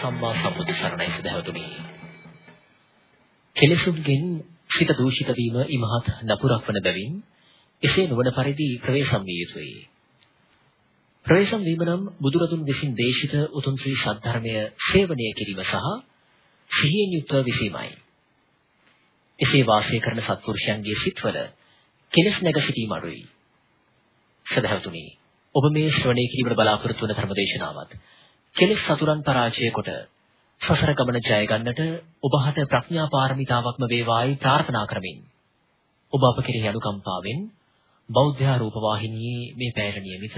සම්මා සම්බුදු සරණයි සදහතුනි. කෙලෙසුන්ගෙන් සිත දූෂිත වීම ඉමහත් නපුරක් වන බැවින් එසේ නොවන පරිදි ප්‍රවේශම් විය යුතුයි. ප්‍රවේශම් වීම නම් බුදුරදුන් විසින් දේශිත උතුම් ශ්‍රී සද්ධර්මය සේවනය කිරීම සහ සිහියෙන් යුක්තව විසීමයි. එසේ වාසය කරන සත්පුරුෂයන්ගේ සිත්වල කෙලෙස් නැග සිටීම අඩුයි. සදහතුනි ඔබ මේ ශ්‍රවණය කිරීමට බලාපොරොත්තු වන ධර්මදේශනාවත් කෙලෙස් සතුරන් පරාජය කොට සසර ගමන ජය ගන්නට ඔබහට ප්‍රඥා පාරමිතාවක්ම වේවායි ප්‍රාර්ථනා කරමින් ඔබ අප කෙරෙහි අනුකම්පාවෙන් බෞද්ධ ආරූප වාහිනියේ මේ පැයට නියමිත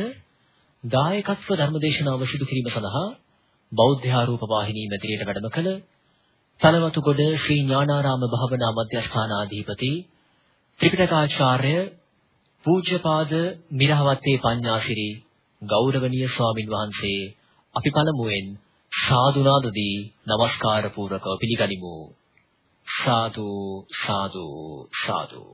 දායකත්ව ධර්මදේශනාව සිදු කිරීම සඳහා බෞද්ධ ආරූප වාහිනිය මැදිරියට වැඩම කළ තලවතුගොඩ ශ්‍රී ඥානාරාම භවනා මධ්‍යස්ථානාධිපති ත්‍රිපිටකාචාර්ය පූජ්‍යපාද මිරහවත්තේ පඤ්ඤාසිරි ගෞරවනීය ස්වාමින් වහන්සේ අපි පළමුවෙන් සාදුනාදදී নমස්කාර පූර්වකව පිළිගනිමු. සාදු සාදු සාදු.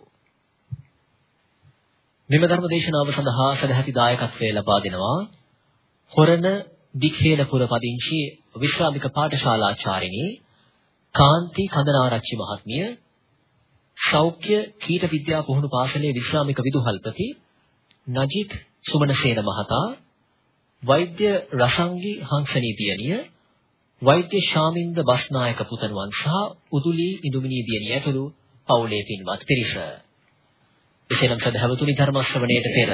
මෙම ධර්ම දේශනාව සඳහා සදැහැති දායකත්වය ලබා දෙනවා හොරණ දිඛේනපුර පදිංචි විශ්‍රාමික පාඨශාලාචාර්යිනී කාන්ති කඳනාරච්චි මහත්මිය සෞඛ්‍ය කීට විද්‍යා පුහුණු පාසලේ විශ්‍රාමික විදුහල්පති නජිත් සුමනසේන මහතා වෛද්‍ය රසංගි හංසනී දියණිය වෛද්‍ය ශාමින්ද බස්නායක පුතණුවන් සහ උදුලි ඉදුමිනී දියණිය ඇතුළු පවුලේ පින්වත් පිරිස. එසේනම් සදහවතුනි ධර්ම ශ්‍රවණයට පෙර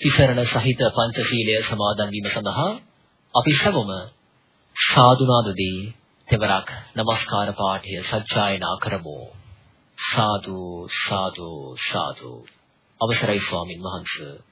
තිසරණ සහිත පංචශීලය සමාදන් වීම සඳහා අපි සැවොම සාදුනාදදී තෙවරක් নমස්කාර පාඨය සජ්ජායනා කරමු. සාදු සාදු සාදු අවසරයි ස්වාමින් වහන්සේ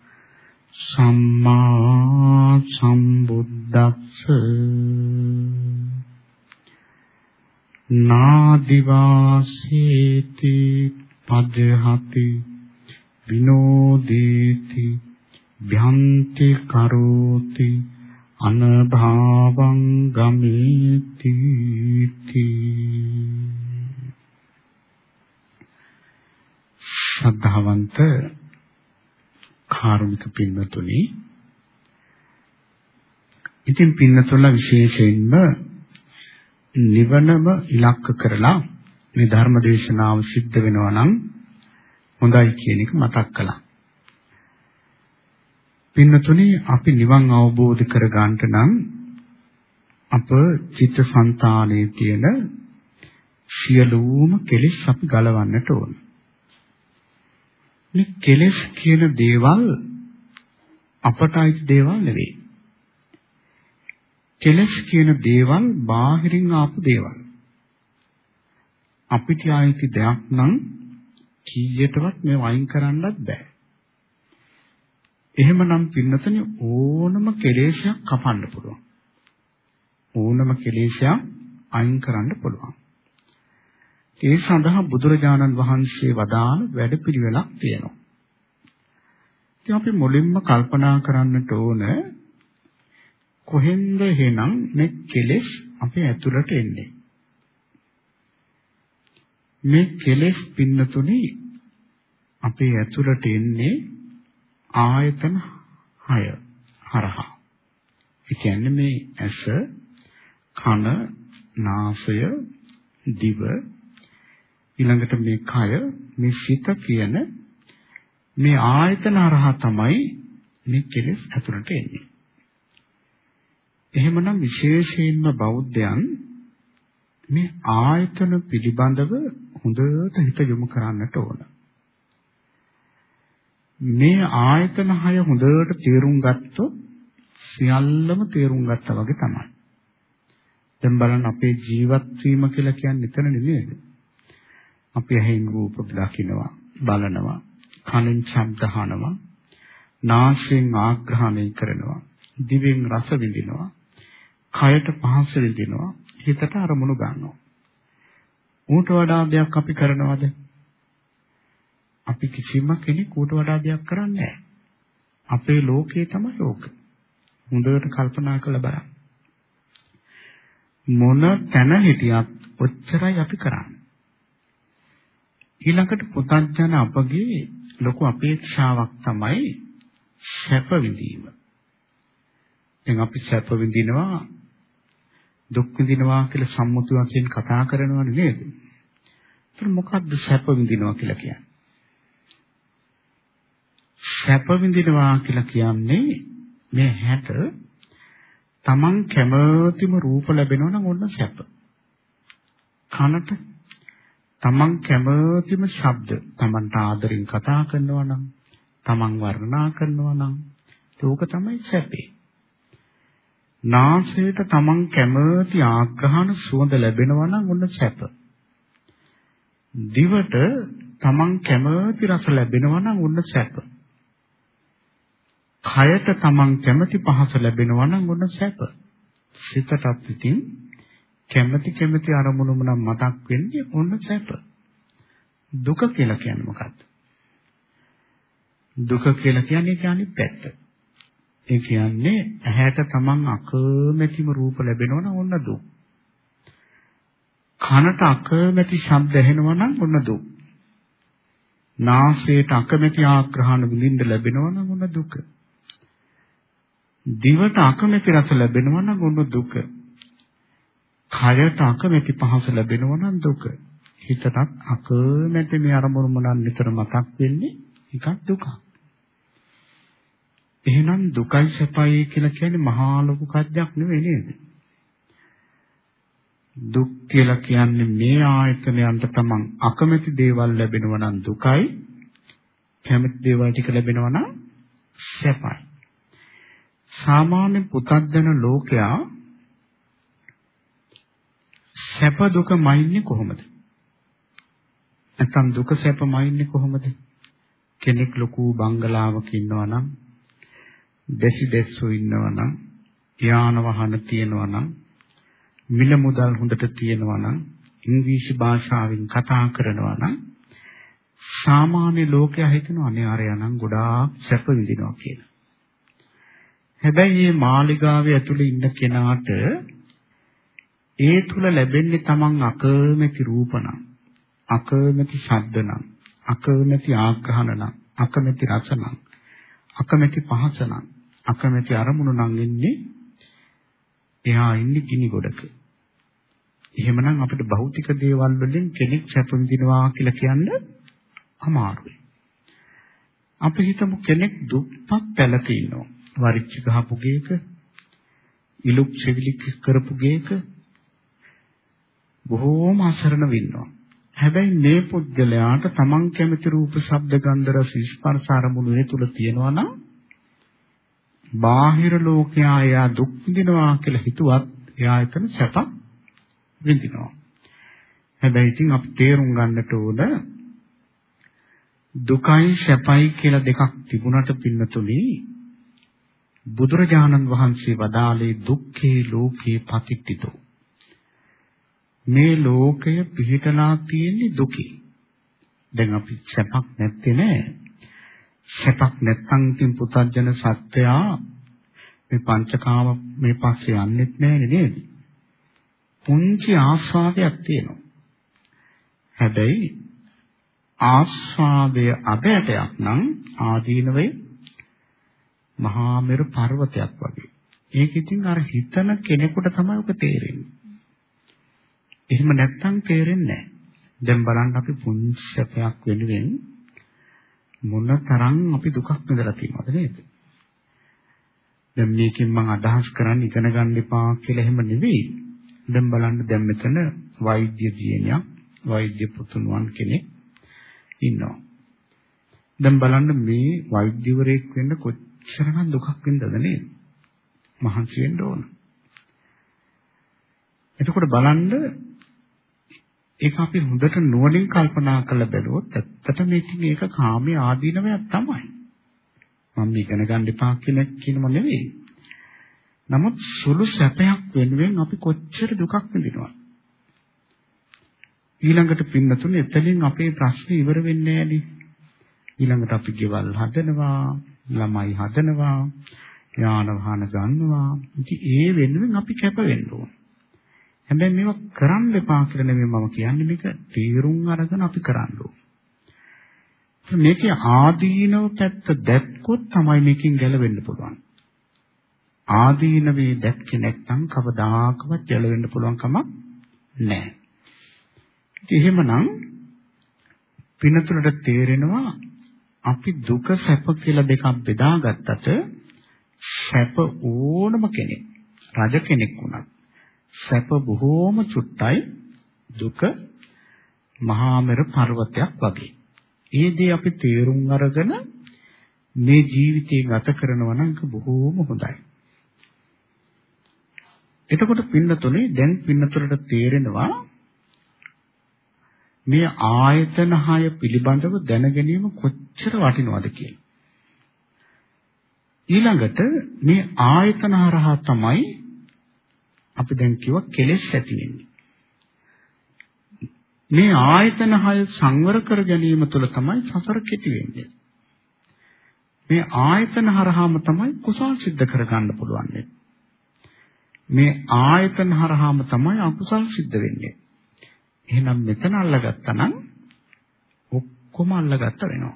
සම්මා සම්බුද්දස්ස. නාදිවාසීති පදහති විනෝදේති භ්‍යන්ති කරෝති අනභාවං ගමේති. තී ශ්‍රද්ධාවන්ත කාරුණික පින්වතුනි ඉතින් පින්නතුල විශේෂයෙන්ම නිවනම ඉලක්ක කරලා මේ ධර්ම දේශනාව සිද්ධ වෙනවා නම් හොඳයි කියන එක මතක් කළා. පින්නතුනි අපි නිවන් අවබෝධ කර ගන්නට නම් අප චිත්තසංතානයේ තියෙන සියලුම කෙලෙස් අපි ගලවන්නට ඕන. මේ කෙලෙස් කියන දේවල් අපට අයිති දේවල් නෙවෙයි. කෙලෙස් කියන දේවල් බාහිරින් ආපු දේවල්. අපිට අයිති දෙයක් නම් කීයටවත් මේ වයින් කරන්නත් බෑ. එහෙමනම් පින්නතනේ ඕනම කෙලෙසයක් කපන්න පුළුවන්. ඕනම කෙලෙසයක් අයින් කරන්න පුළුවන්. ඒ සඳහා බුදුරජාණන් වහන්සේ වදාළ වැඩපිළිවෙලක් තියෙනවා. ඉතින් අපි මුලින්ම කල්පනා කරන්නට ඕන කොහෙන්ද එහෙනම් මේ කෙලෙස් අපේ ඇතුළට එන්නේ? මේ කෙලෙස් පින්නතුනේ අපේ ඇතුළට එන්නේ ආයතන 6 හරහා. ඒ කියන්නේ මේ ඇස, කන, නාසය, දිව ඊළඟට මේ කය, මේ සිත කියන මේ ආයතන හරහා තමයි මේ කෙලෙස් ඇතුළට එන්නේ. එහෙමනම් විශේෂයෙන්ම බෞද්ධයන් මේ ආයතන පිළිබඳව හොඳට හිත යොමු කරන්නට ඕන. මේ ආයතන හය හොඳට තේරුම් ගත්තොත් සියල්ලම තේරුම් ගත්තා වගේ තමයි. දැන් බලන්න අපේ ජීවත් වීම කියලා කියන්නේ එතන නෙමෙයිද? අපි ඇහෙන් රූප දකිනවා, බලනවා, කනෙන් ශබ්ද අහනවා, නාසයෙන් ආග්‍රහණය කරනවා, දිවෙන් රස විඳිනවා, කයට පහස විඳිනවා, හිතට අරමුණු ගන්නවා. ඌට වඩා දෙයක් අපි කරනවද? අපි කිසිම කෙනෙක් ඌට වඩා දෙයක් කරන්නේ නැහැ. අපේ ලෝකේ තමයි ඕක. හොඳට කල්පනා කරලා බලන්න. මොන තැන හිටියත් ඔච්චරයි අපි කරන්නේ. ඊළඟට පුතඥන අපගේ ලොකු අපේක්ෂාවක් තමයි සැප විඳීම. දැන් අපි සැප විඳිනවා දුක් විඳිනවා කියලා සම්මුති වශයෙන් කතා කරනවනේ නේද? ඒත් මොකද්ද සැප විඳිනවා කියලා කියන්නේ? සැප විඳිනවා කියලා කියන්නේ මේ හැට තමන් කැමතිම රූප ලැබෙනවා නම් ඔන්න සැප. කනට තමන් කැමතිම ශබ්ද තමන්ට ආදරෙන් කතා කරනවා නම් තමන් වර්ණනා කරනවා නම් ඒක තමයි සැපේ. නාසයට තමන් කැමති ආග්‍රහණ සුවඳ ලැබෙනවා නම් ඔන්න සැප. දිවට තමන් කැමති රස ලැබෙනවා නම් ඔන්න සැප. කයට තමන් කැමති පහස ලැබෙනවා නම් ඔන්න සැප. සිතටත් ඉතින් කැමති කැමති අරමුණුම නම් මතක් වෙන්නේ ඔන්න සැප. දුක කියලා කියන්නේ මොකක්ද? දුක කියලා කියන්නේ ඒ කියන්නේ පැත්ත. ඒ කියන්නේ ඇහැට තමන් අකමැතිම රූප ලැබෙනවා නම් ඔන්න දුක්. කනට අකමැති ශබ්ද ඇහෙනවා නම් ඔන්න දුක්. නාසයට අකමැති ආග්‍රහණ විඳින්න ලැබෙනවා නම් ඔන්න දුක. දිවට අකමැති රස ලැබෙනවා නම් ඔන්න දුක. කයට අකමැති පහස ලැබෙනවා නම් දුක. හිතට අකමැති මේ අරමුණු මොනක් නිතර මතක් වෙන්නේ එකක් දුකක්. එහෙනම් දුකයි සැපයි කියලා කියන්නේ මහා ලොකු කද්දක් නෙවෙයි නේද? දුක් කියලා කියන්නේ මේ ආයතනයන්ට තමන් අකමැති දේවල් ලැබෙනවා නම් දුකයි කැමති දේවල් ටික ලැබෙනවා නම් සැපයි. සාමාන්‍ය පුතග්ජන ලෝකයා සැප දුක මයින්නේ කොහොමද? නැත්නම් දුක සැප මයින්නේ කොහොමද? කෙනෙක් ලොකු බංගලාවක ඉන්නවා නම් දෙසි දෙස්සෝ ඉන්නවා නම් යාන වාහන තියෙනවා නම් මිල මුදල් හොඳට තියෙනවා නම් ඉංග්‍රීසි භාෂාවෙන් කතා කරනවා නම් සාමාන්‍ය ලෝකයා හිතනවා අනේ අරයා නම් ගොඩාක් සැප විඳිනවා කියලා. හැබැයි මේ මාලිගාවේ ඇතුලේ ඉන්න කෙනාට ඒ තුල ලැබෙන්නේ Taman අකමැති රූප නම් අකමැති ශබ්ද නම් අකමැති ආග්‍රහණ නම් අකමැති රස නම් අකමැති පහස නම් අකමැති අරමුණු නම් එන්නේ එහා ඉන්නේ ගිනි ගොඩක. එහෙමනම් අපිට භෞතික දේවල් වලින් කෙනෙක් සැප විඳිනවා කියලා කියන්න අමාරුයි. අපි හිතමු කෙනෙක් දුප්පත් පැලක ඉන්නවා. වරිච්ච ගහපු ගේක, ඉලුක් සෙවිලි කරපු ගේක බොහෝම අසරණ වෙන්නවා. හැබැයි මේ පුද්ගලයාට තමන් කැමති රූප, ශබ්ද, ගන්ධ, රස, ස්පර්ශ අරමුණු ඒ තුල තියෙනවා නම් බාහිර ලෝකයා එයා දුක් විඳිනවා කියලා හිතුවත් එයා එතන සැප විඳිනවා. හැබැයි ඉතින් අපි තේරුම් ගන්නට ඕන දුකයි සැපයි කියලා දෙකක් තිබුණට පින්නතුලි බුදුරජාණන් වහන්සේ වදාළේ දුක්ඛේ ලෝකේ පතිට්ඨිතෝ මේ ලෝකය පිහිටලා තියෙන්නේ දුකේ. දැන් අපි සැපක් නැත්තේ නෑ. සැපක් නැත්තම් ඉතින් පුතත්ජන සත්‍යයා මේ පංචකාම මේ පස්සේ යන්නෙත් නෑනේ නේද? පුංචි ආස්වාදයක් තියෙනවා. හැබැයි ආස්වාදය අබෑටයක් නම් ආදීනවේ මහා මෙරු පර්වතයක් වගේ. ඒක ඉතින් අර හිතන කෙනෙකුට තමයි ඔක තේරෙන්නේ. එහෙම නැත්තම් තේරෙන්නේ නැහැ. දැන් බලන්න අපි පුංචියක් වෙනුවෙන් මොන තරම් අපි දුකක් විඳලා තියෙනවද නේද? දැන් මේකෙන් මම අදහස් කරන්නේ ඉගෙන ගන්න එපා කියලා එහෙම නෙවෙයි. දැන් බලන්න දැන් මෙතන වෛද්‍ය දියණියක් වෛද්‍ය පුතුණුවන් කෙනෙක් ඉන්නවා. දැන් බලන්න මේ වෛද්‍යවරයෙක් වෙන්න කොච්චරනම් දුකක් වින්දද නේද? මහන්සි වෙන්න ඕන. එතකොට බලන්න ඒක අපි හොඳට නුවණින් කල්පනා කරලා බැලුවොත් ඇත්තටම මේකෙන් ඒක කාමයේ ආදීනවයක් තමයි. මම ඉගෙන ගන්න එපා කියන කියනම නෙවෙයි. නමුත් සුළු සැපයක් වෙනුවෙන් අපි කොච්චර දුකක් විඳිනවද? ඊළඟට පින්නතුනේ එතනින් අපේ ප්‍රශ්නේ ඉවර වෙන්නේ නෑනේ. ඊළඟට අපි ගෙවල් හදනවා, ළමයි හදනවා, යාන වාහන ගන්නවා. ඉතින් ඒ වෙනුවෙන් අපි කැප වෙන්න ඕන. හැබැයි මේවා කරන්න එපා කියලා නෙමෙයි මම කියන්නේ මේක තීරුම් අරගෙන අපි කරන්න ඕන. මේකේ ආදීනව පැත්ත දැක්කොත් තමයි මේකෙන් ගැලවෙන්න පුළුවන්. ආදීනවේ දැක්කේ නැත්නම් කවදාකවත් ගැලවෙන්න පුළුවන් කමක් නැහැ. එහෙමනම් පිනතුලට තේරෙනවා අපි දුක සැප කියලා දෙකක් බෙදාගත්තට සැප ඕනම කෙනෙක් රජ කෙනෙක් වුණත් සැප බොහෝම චුට්ටයි දුක මහා මෙර පර්වතයක් වගේ. ඒ දේ අපි තේරුම් අරගෙන මේ ජීවිතේ ගත කරනවා නම් බොහෝම හොඳයි. එතකොට පින්නතුනේ දැන් පින්නතුලට තේරෙනවා මේ ආයතන හය පිළිබඳව දැන ගැනීම කොච්චර වටිනවද කියලා. ඊළඟට මේ ආයතන හරහා තමයි අපි දැන් කිව්ව කෙලෙස් ඇති වෙන්නේ. මේ ආයතන හය සංවර කර ගැනීම තුළ තමයි සසර කෙටි වෙන්නේ. මේ ආයතන හරහාම තමයි කුසල් සිද්ධ කරගන්න පුළුවන්. මේ ආයතන හරහාම තමයි අකුසල් සිද්ධ වෙන්නේ. එහෙනම් මෙතන අල්ලගත්තා නම් ඔක්කොම අල්ලගත්ත වෙනවා.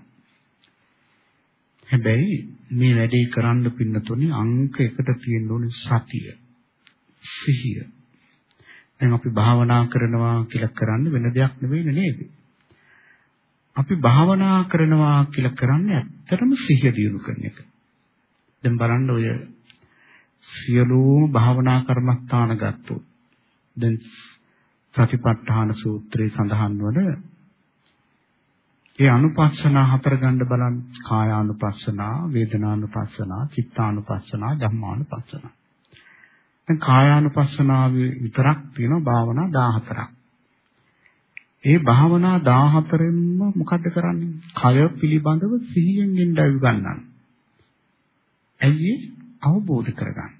හැබැයි මේ වැඩේ කරන්න පින්නතුනේ අංක එකට තියෙන්න ඕනේ සතිය. සිහිය. දැන් අපි භාවනා කරනවා කියලා කරන්නේ වෙන දෙයක් නෙවෙයි නේද? අපි භාවනා කරනවා කියලා කරන්නේ ඇත්තටම සිහිය දියුණු කරන එක. දැන් බලන්න ඔය සියලුම භාවනා කර්මස්ථාන ගත්තොත් දැන් සතිපට්ඨාන සූත්‍රයේ සඳහන් වන ඒ අනුපස්සනා හතර ගන්න බලන්න කායානුපස්සනා, වේදනානුපස්සනා, චිත්තානුපස්සනා, ධම්මානුපස්සනා. දැන් කායානුපස්සනාවේ විතරක් තියෙනවා භාවනා 14ක්. ඒ භාවනා 14ෙන්ම මොකද්ද කරන්නේ? කය පිළිබඳව සිහියෙන් ඉඳලා ගන්නන්න. ඇයි අවබෝධ කරගන්න.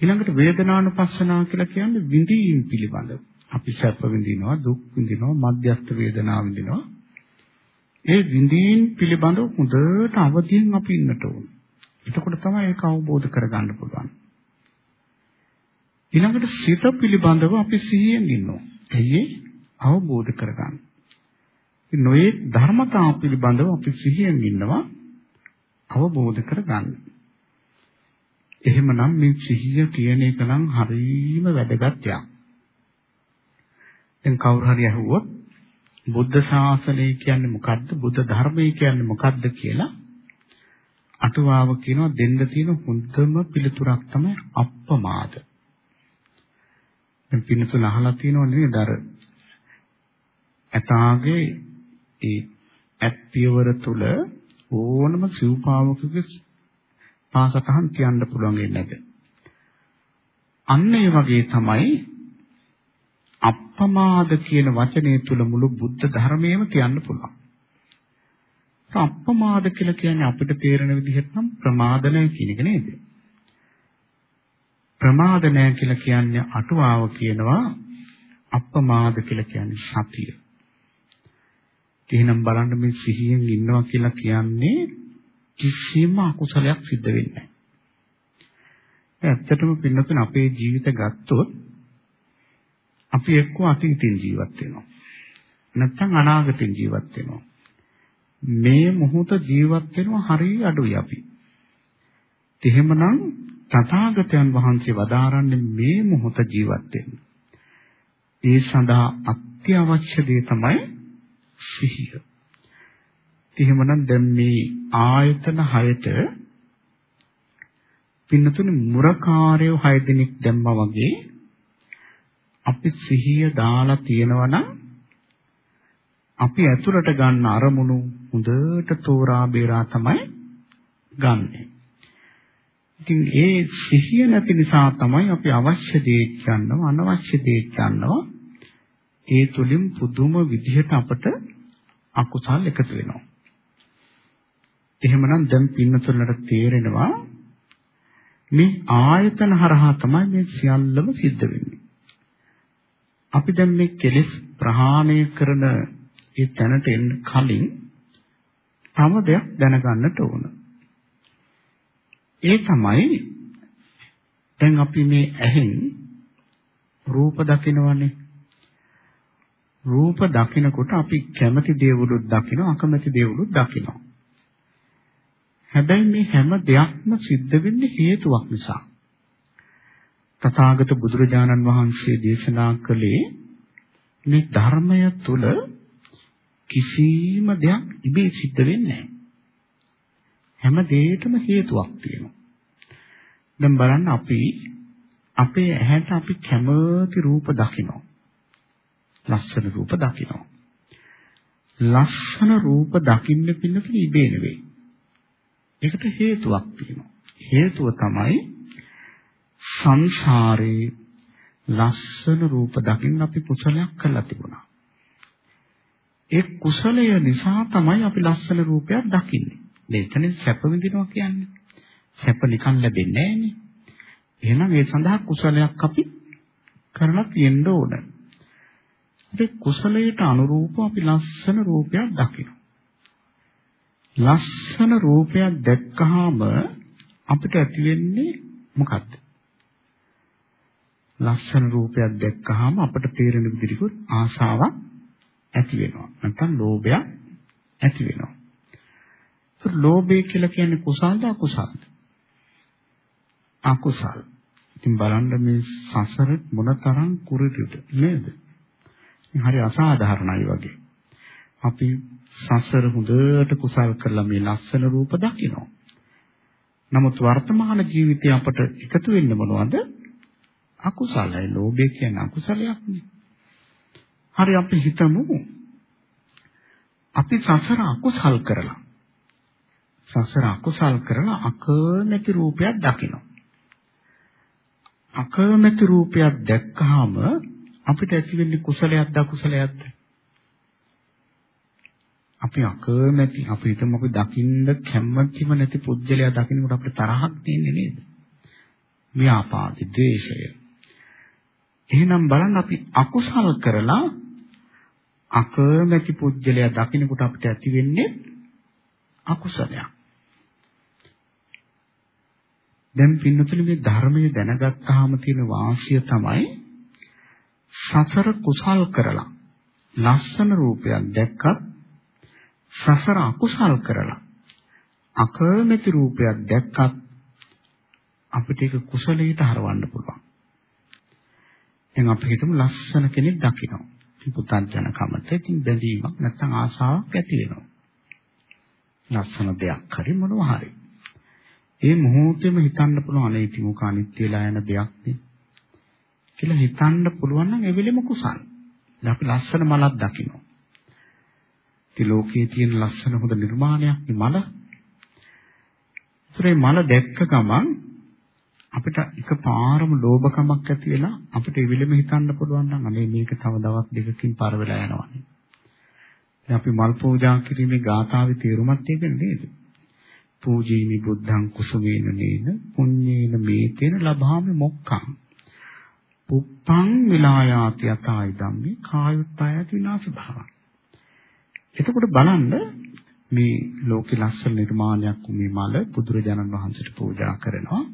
ඊළඟට වේදනානුපස්සනා කියලා කියන්නේ විඳීම් පිළිබඳව. අපි සැප විඳිනවා, දුක් විඳිනවා, මධ්‍යස්ථ වේදනා විඳිනවා. ඒ විඳීම් පිළිබඳව හොඳට අවදියෙන් අපි ඉන්නට ඕන. එතකොට තමයි ඒක අවබෝධ කරගන්න පුළුවන්. ඊළඟට සිත පිළිබඳව අපි සිහියෙන් ඉන්නවා. එයි අවබෝධ කරගන්න. නොයේ ධර්මතා පිළිබඳව අපි සිහියෙන් ඉන්නවා අවබෝධ කරගන්න. එහෙමනම් මේ සිහිය කියන එක නම් හරිම වැදගත් එකක්. දැන් කවුරු හරි අහුවොත් බුද්ධ ශාසනය කියන්නේ මොකද්ද? බුද්ධ ධර්මය කියන්නේ මොකද්ද කියලා අටුවාව කියනවා දෙන්න තියෙන හොඳම පිළිතුරක් තමයි අප්පමාද. දැන් පිළිතුර අහලා තියෙනව නේද? අර ඇතාගේ ඒ ඇත් පියවර තුල ඕනම සිව්පාවකගේ පාසටහන් කියන්න පුළුවන් වෙන්නේ නැද? අන්න ඒ වගේ තමයි අප්පමාද කියන වචනේ තුල මුළු බුද්ධ ධර්මයේම කියන්න පුළුවන්. අප්පමාද කියලා කියන්නේ අපිට තේරෙන විදිහට නම් ප්‍රමාද නැහැ කියන එක නේද? ප්‍රමාද නැහැ කියලා කියන්නේ අටුවාව කියනවා අප්පමාද කියලා කියන්නේ සතිය. එහෙනම් බලන්න මේ සිහියෙන් ඉන්නවා කියලා කියන්නේ කිසිම අකුසලයක් සිද්ධ වෙන්නේ නැහැ. ඇත්තටම පින්නතුන අපේ ජීවිත ගත්තොත් අපි එක්ක අතීතින් ජීවත් වෙනවා. නැත්නම් අනාගතෙන් ජීවත් වෙනවා. මේ මොහොත ජීවත් වෙනවා හරිය අඩුයි අපි. එහෙමනම් තථාගතයන් වහන්සේ වදාරන්නේ මේ මොහොත ජීවත් වෙන්න. ඒ සඳහා අත්‍යවශ්‍ය දේ තමයි සිහිය. එහෙමනම් දැන් මේ ආයතන හයට පින්නතුනේ මුරකාරයෝ 6 දෙනෙක් දැම්මා වගේ අපි සිහිය දාලා තියෙනවා නම් අපි ඇතුළට ගන්න අරමුණු හොඳට තෝරා බේරා තමයි ගන්නෙ. ඉතින් ඒ සිහිය නැති නිසා තමයි අපි අවශ්‍ය දේ ගන්නව අනවශ්‍ය දේ ගන්නව. ඒ තුලින් පුදුම විදිහට අපට අකුසල් එකතු වෙනවා. එහෙමනම් දැන් පින්නතුලට තේරෙනවා මේ ආයතන හරහා තමයි මේ සියල්ලම සිද්ධ වෙන්නේ. අපි දැන් මේ කෙලෙස් ප්‍රහාණය කරන ඒ තැනට එන්න කලින් තව දෙයක් දැනගන්නට ඕන. ඒ තමයි දැන් අපි මේ ඇහෙන් රූප දකිනවනේ. රූප දකිනකොට අපි කැමති දේවලුත් දකිනවා අකමැති දේවලුත් දකිනවා. හැබැයි මේ හැම දෙයක්ම සිද්ධ වෙන්නේ හේතුවක් නිසා. තථාගත බුදුරජාණන් වහන්සේ දේශනා කළේ මේ ධර්මය තුල කිසිම දෙයක් ඉබේ සිද්ධ වෙන්නේ නැහැ. හැම දෙයකටම හේතුවක් තියෙනවා. දැන් බලන්න අපි අපේ ඇහැට අපි කැමති රූප දකිනවා. ලස්සන රූප දකිනවා. ලස්සන රූප දකින්න පින්නකේ ඉබේ නෙවෙයි. ඒකට හේතුවක් තියෙනවා. හේතුව තමයි සංසාරේ ලස්සන රූප දකින්න අපි කුසලයක් කරලා තිබුණා. ඒ කුසලය නිසා තමයි අපි ලස්සන රූපයක් දකින්නේ. මේකනේ සැප විඳිනවා කියන්නේ. සැප නිකන් ලැබෙන්නේ නැහැනේ. එහෙනම් ඒ සඳහා කුසලයක් අපි කරලා තියෙන්න ඕන. ඒ කුසලයට අනුරූපව අපි ලස්සන රූපයක් දකිනවා. ලස්සන රූපයක් දැක්කහම අපිට ඇති වෙන්නේ මොකද්ද? ලස්සන රූපයක් දැක්කහම අපට තේරෙන විදිහට ආසාවක් ඇති වෙනවා. නැත්නම් ලෝභයක් ඇති වෙනවා. ඒක ලෝභය කියලා කියන්නේ කුසල්ද අකුසල්ද? අකුසල්. ඉතින් බලන්න මේ සසර මොනතරම් කුරුටුද නේද? හරි අසාධාරණයි වගේ. අපි සසර හොඳට කුසල් කරලා මේ ලස්සන රූප දකිනවා. නමුත් වර්තමාන ජීවිතේ අපට එකතු වෙන්නේ මොනවද? අකුසලයි. ලෝභය කියන්නේ අකුසලයක්නේ. හරි අපි හිතමු අපි සසර අකුසල් කරලා සසර අකුසල් කරලා අකමැති රූපයක් දකිනවා. අකමැති රූපයක් දැක්කහම අපිට ඇති වෙන්නේ කුසලයක්ද අකුසලයක්ද? අපි අකමැති අපි හිතමු අපි දකින්න කැමැතිම නැති පුජ්‍යලයා දකින්නකොට අපිට තරහක් තියෙන්නේ නේද? ව්‍යාපාදි, ද්වේෂය. එහෙනම් බලන්න අපි අකුසල කරලා අකමැති පුජ්‍යලයා දකින්නකොට අපිට ඇති වෙන්නේ අකුසලයක්. දැන් පින්නතුනි මේ ධර්මයේ දැනගත්තාම තියෙන වාසිය තමයි සසර කුසල් කරලා ලස්සන රූපයක් දැක්කත් සසර අකුසල් කරලා අකමැති රූපයක් දැක්කත් අපිට ඒක කුසලයට හරවන්න පුළුවන්. දැන් අපි හිතමු ලස්සන කෙනෙක් දකිනවා. ඉතින් පුතන්ජන කමත ඉතින් බැඳීමක් නැත්නම් ආසාවක් ඇති වෙනවා. ලස්සන දෙයක් හරි මොනවා හරි. ඒ මොහොතේම හිතන්න පුළුවන් අනේ ඉතින් මොක අනිත්‍යලා යන දෙයක් නේ. කියලා හිතන්න පුළුවන් නම් ඒ වෙලෙම කුසල්. දැන් අපි ලස්සන මලක් දකිනවා. ඉතින් ලෝකයේ තියෙන ලස්සන හොඳ නිර්මාණයක් නේ මල. ඒතරේ මල දැක්ක ගමන් අපිට එකපාරම ලෝභකමක් ඇති වෙලා අපිට ඒ විලෙම හිතන්න පුළුවන් නම් අනේ මේක තව දවස් දෙකකින් පාර වෙලා යනවානේ. දැන් අපි මල් පූජා කිරීමේ ගාථාවේ තේරුමත් ඒක නේද? පූජීමි බුද්ධං කුසුමේන නේන පුඤ්ඤේන මේතේන ලබාමි මොක්ඛං. පුප්පං විලායාති යතයි ධම්මේ කායුත්තායති විනාශ භාවං. එතකොට බලන්න මේ ලෝකේ ලස්සන නිර්මාණයක් මේ මල බුදුරජාණන් වහන්සේට පූජා කරනවා.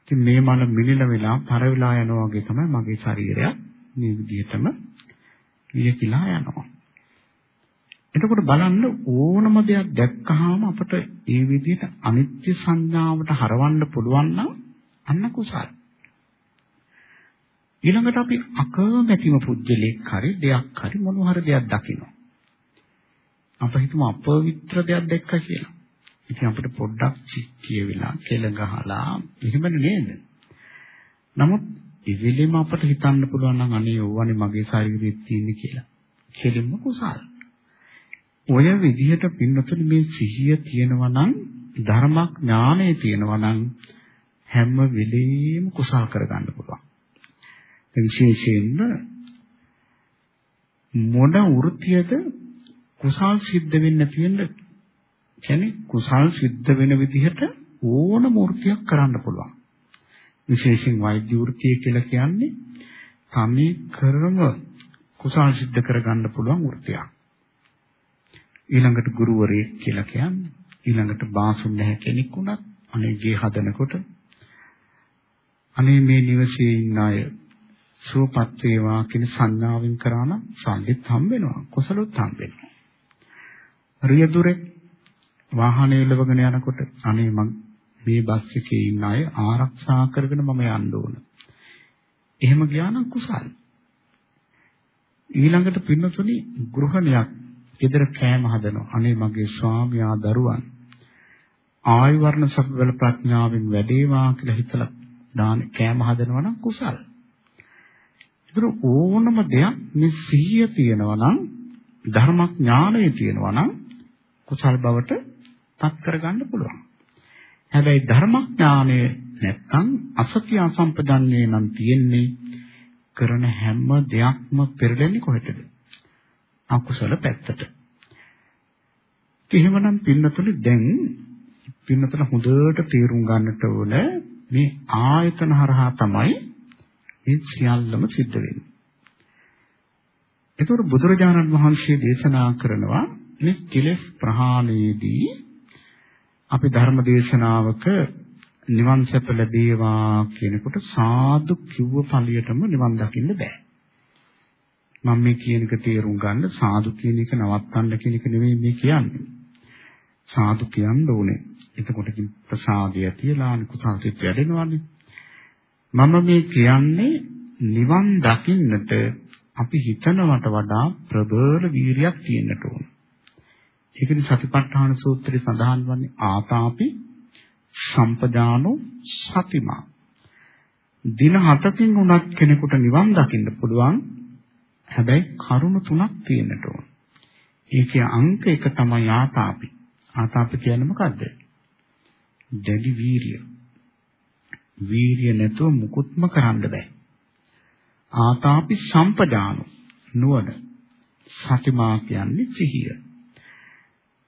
ඉතින් මේ මල මිලින වෙලා පරවිලා යනවා වගේ තමයි මගේ ශරීරය මේ විදිහටම වියකිලා යනවා. එතකොට බලන්න ඕනම දෙයක් දැක්කහම අපට ඒ විදිහට අනිත්‍ය සංඥාවට හරවන්න පුළුවන් නම් අන්න කුසල. ඊළඟට අපි අකමැතිම පුජ්‍යලෙක් හරි දෙයක් හරි මොන හරි දෙයක් දකිනවා. අප හිතමු අපවිත්‍ර දෙයක් දැක්කා කියලා. ඉතින් අපිට පොඩ්ඩක් චිත්තිය වෙලා කෙල ගහලා එහෙමනේ නේද? නමුත් ඉවිලෙම අපට හිතන්න පුළුවන් නම් අනේ ඕවනේ මගේ ශරීරෙත් තියෙන්නේ කියලා. කෙලින්ම කුසල්. ඔය විදිහට පින්නතුනි මේ සිහිය තියෙනවා නම් ධර්මඥානය තියෙනවා නම් හැම වෙලෙම කුසල් කරගන්න පුළුවන්. විශේෂයෙන්ම මොන වෘත්තියද කුසල් සිද්ධ වෙන්න තියෙන කියන්නේ කුසල් සිද්ධ වෙන විදිහට ඕන මූර්තියක් කරන්න පුළුවන්. විශේෂයෙන් වෛද්‍ය වෘත්තිය කියලා කියන්නේ තනි කරම කුසල් සිද්ධ කරගන්න පුළුවන් වෘත්තියක්. ඊළඟට ගුරුවරයෙක් කියලා කියන්නේ ඊළඟට බාසුන් නැහැ කෙනෙක් වුණත් අනේ ගේ හදනකොට අනේ මේ නිවසේ ඉන්න අය සුවපත් වේවා කියන සංඥාවෙන් කරා නම් සල්ලිත් හම්බ වෙනවා කුසලොත් හම්බ වෙනවා රියදුරේ වාහනේ ලැබගෙන යනකොට අනේ මං මේ බස් එකේ ඉන්න අය ආරක්ෂා කරගෙන මම යන්න ඕන. එහෙම ගියා නම් කුසල්. ඊළඟට පින්නතුනි ගෘහණයක් ගෙදර කෑම හදනවා. අනේ මගේ ස්වාමියා දරුවන් ආයු වර්ණ සබ්බවල ප්‍රඥාවෙන් වැඩේවා කියලා හිතලා දාන කෑම හදනවා නම් කුසල්. ඒතර ඕනම දෙයක් මේ සිහිය තියෙනවා නම් ධර්මඥානය තියෙනවා නම් කුසල් බවට පත් කරගන්න පුළුවන්. හැබැයි ධර්මඥානය නැත්තම් අසත්‍ය අසම්පදන්නේ නම් තියෙන්නේ කරන හැම දෙයක්ම පෙරලෙන්නේ කොහෙටද? අකුසල පැත්තට. එහෙමනම් පින්නතුනේ දැන් පින්නතන හොඳට තේරුම් ගන්නට ඕන මේ ආයතන හරහා තමයි මේ සියල්ලම සිද්ධ වෙන්නේ. ඒතර බුදුරජාණන් වහන්සේ දේශනා කරනවා මේ කෙලෙස් ප්‍රහාණයේදී අපි ධර්ම දේශනාවක නිවන් සැප ලැබේවා කියනකොට සාදු කිව්ව පළියටම නිවන් දකින්න බෑ. මම මේ කියන එක තේරුම් ගන්න සාදු කියන එක නවත්තන්න කියන එක නෙමෙයි මේ කියන්නේ. සාදු කියන්න ඕනේ. එතකොට ප්‍රසාදය තියලා කුසාසිත වැඩෙනවානේ. මම මේ කියන්නේ නිවන් දකින්නට අපි හිතනවට වඩා ප්‍රබල වීරියක් තියෙන්නට ඕන. ඒකනේ සතිපට්ඨාන සූත්‍රයේ සඳහන් වන්නේ ආතාපි සම්පදානෝ සතිමා. දින හතකින් උනත් කෙනෙකුට නිවන් දකින්න පුළුවන්. හැබැයි කරුණු තුනක් තියෙන්නට ඕන. ඒකේ අංක එක තමයි ආතාපි. ආතාපි කියන්නේ මොකද්ද? දැඩි වීරිය. වීරිය නැතුව මුකුත්ම කරන්න බෑ. ආතාපි සම්පදානෝ නුවණ. සතිමා කියන්නේ සිහිය.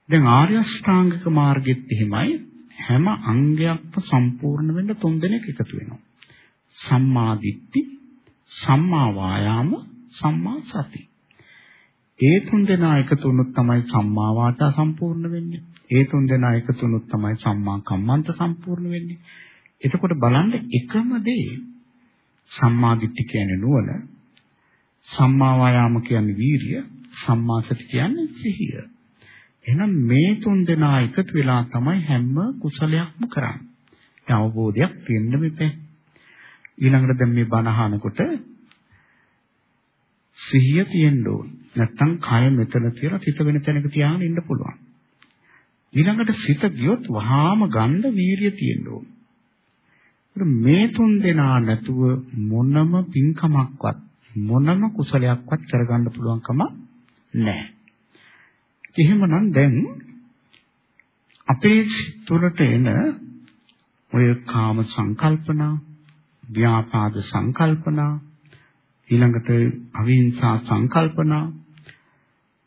දැන් ආර්ය අෂ්ටාංගික මාර්ගෙත් එහෙමයි හැම අංගයක්ම සම්පූර්ණ වෙන්න තුන් දෙනෙක් එකතු වෙනවා. සම්මා දිට්ඨි, සම්මා වායාම, සම්මා සති. ඒ තුන් දෙනා එකතු වුණොත් තමයි සම්මා වාචා සම්පූර්ණ වෙන්නේ. ඒ තුන් දෙනා එකතු වුණොත් තමයි සම්මා කම්මන්ත සම්පූර්ණ වෙන්නේ. එතකොට බලන්න එකම දේ සම්මා දිට්ඨි කියන්නේ නුවණ, සම්මා වායාම කියන්නේ වීරිය, සම්මා සති කියන්නේ සිහිය. එහෙනම් මේ තුන් දෙනා එකතු වෙලා තමයි හැම කුසලයක්ම කරන්නේ. ඒ අවබෝධයක් තියෙන්න මෙපේ. ඊළඟට දැන් මේ බණ අහනකොට සිහිය තියෙන්න ඕන. නැත්තම් කය මෙතන තියලා සිත වෙන තැනක තියාගෙන ඉන්න පුළුවන්. ඊළඟට සිත ගියොත් වහාම ගන්න වීරිය තියෙන්න ඕන. මේ තුන් දෙනා නැතුව මොනම පින්කමක්වත් මොනම කුසලයක්වත් කරගන්න පුළුවන් කම නැහැ. එහෙමනම් දැන් අපේ තුළට එන ඔය කාම සංකල්පනා, ව්‍යාපාද සංකල්පනා, ඊළඟට අවිහිංසා සංකල්පනා,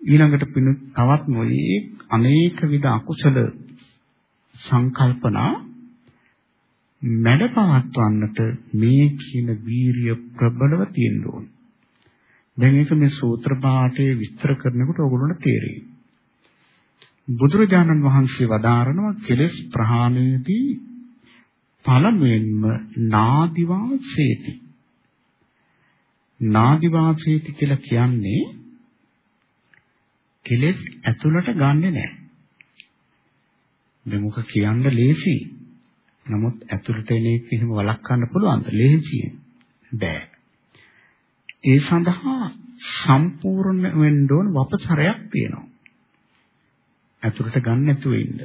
ඊළඟට පින තවත් මොලේ අනේක විද අකුසල සංකල්පනා මැඩපවත්වන්නට මේ කියන වීරිය ප්‍රබලව තියෙන්න ඕන. දැන් ඒක මේ සූත්‍ර පාඨයේ විස්තර කරනකොට ඔයගොල්ලන්ට තේරෙයි. බුදුරජාණන් වහන්සේ වදාරනවා කෙලෙස් ප්‍රහාණයදී පළමුවෙන්ම නාදිවාසේති. නාදි වාසීති කියලා කියන්නේ කෙලෙස් ඇතුළට ගන්නෙ නැහැ. දැන් මොක කියන්න ලේසි. නමුත් ඇතුළට එන එක එහෙම වළක්වන්න පුළුවන්ද? ලේසියෙන්. බෑ. ඒ සඳහා සම්පූර්ණ වෙන්න ඕන වපසරයක් තියෙනවා. ඇතුළට ගන්න නැතුව ඉන්න.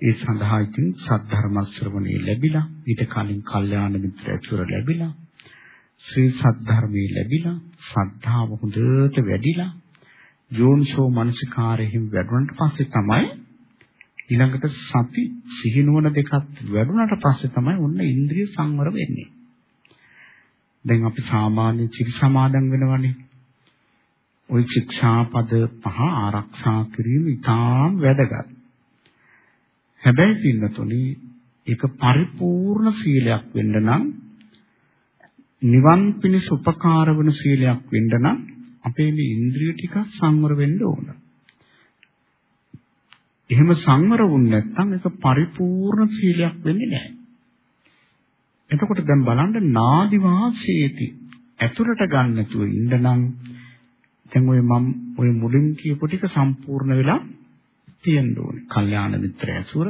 ඒ සඳහා ඉතින් සද්ධර්ම ශ්‍රවණේ ලැබිලා ඊට කලින් කල්යාණ මිත්‍ර ඇසුර ලැබිලා ශ්‍රී සද්ධර්මයේ ලැබිලා ශ්‍රද්ධාව හොඳට වැඩිලා යෝනිසෝ මනසිකාරයෙන් වැඩුණාට පස්සේ තමයි ඊළඟට සති සිහිනුවන දෙකත් වැඩුණාට පස්සේ තමයි ඔන්න ඉන්ද්‍රිය සංවර වෙන්නේ. දැන් අපි සාමාන්‍ය චිරි සමාදන් වෙනවනේ. ওই ශික්ෂාපද පහ ආරක්ෂා කිරීම ඉතාම වැදගත්. හැබැයි පින්නතුනි ඒක පරිපූර්ණ සීලයක් වෙන්න නම් නිවන් පිණිස උපකාර වන සීලයක් වෙන්න නම් අපේ මේ ඉන්ද්‍රිය ටික සංවර වෙන්න ඕන. එහෙම සංවර වුනේ නැත්නම් ඒක පරිපූර්ණ සීලයක් වෙන්නේ නැහැ. එතකොට දැන් බලන්න නාදි වාසයේති ඇතුළට ගන්න නැතුව ඉන්න නම් දැන් ඔය මම ඔය මුලින් කියපු ටික සම්පූර්ණ වෙලා තියෙන්න ඕනේ. කල්යාණ මිත්‍ර ඇසුර,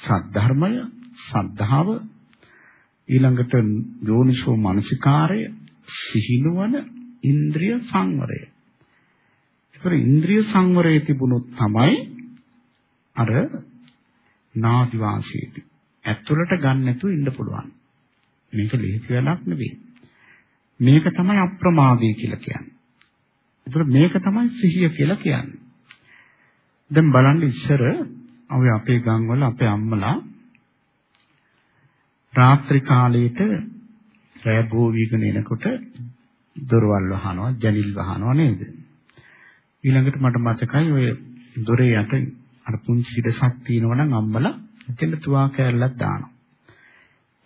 සද්ධර්මය, සද්ධාව, ඊළඟට යෝනිසෝ මානසිකාරය, සිහිනුවන, ඉන්ද්‍රිය සංවරය. ඒතර ඉන්ද්‍රිය සංවරය තිබුණොත් තමයි අර නාදි වාසයේදී ඇතුළට ගන්න නැතුව ඉන්න පුළුවන්. මේක ලේසි වැඩක් නෙවෙයි. මේක තමයි අප්‍රමාදී කියලා කියන්නේ. ඒතර මේක තමයි සිහිය කියලා කියන්නේ. දැන් බලන්න ඉස්සර අපි අපේ ගම්වල අපේ අම්මලා රාත්‍රී කාලයේට රෑ බෝවිගෙන එනකොට දොරවල් වහනවා, ජනිල් වහනවා නේද? ඊළඟට මට මතකයි ඔය දොරේ යට අර පුංචි ඉඩසක් තියෙනවා නම් අම්මලා එතන තුවා කෑල්ලක් දානවා.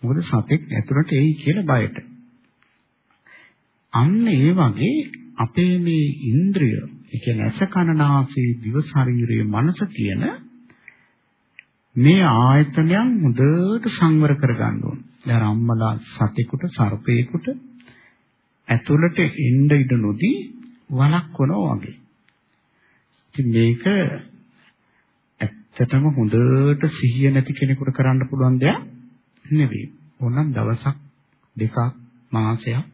මොකද සතෙක් ඇතුළට එයි කියලා බයට. අන්න ඒ වගේ අපේ මේ ඉන්ද්‍රිය, ඒ කියන්නේ ඇස කන නාසය දිව ශරීරය මනස කියන මේ ආයතනයන් හොඳට සංවර කරගන්න ඕන. දැන් අම්මලා සතෙකුට සර්පේකුට ඇතුළට එන්න ඉඩ නොදී වළක්වනවා වගේ. ඉතින් මේක ඇත්තටම හොඳට සිහිය නැති කෙනෙකුට කරන්න පුළුවන් දෙයක් නෙවෙයි. ඕනනම් දවසක් දෙකක් මාසයක්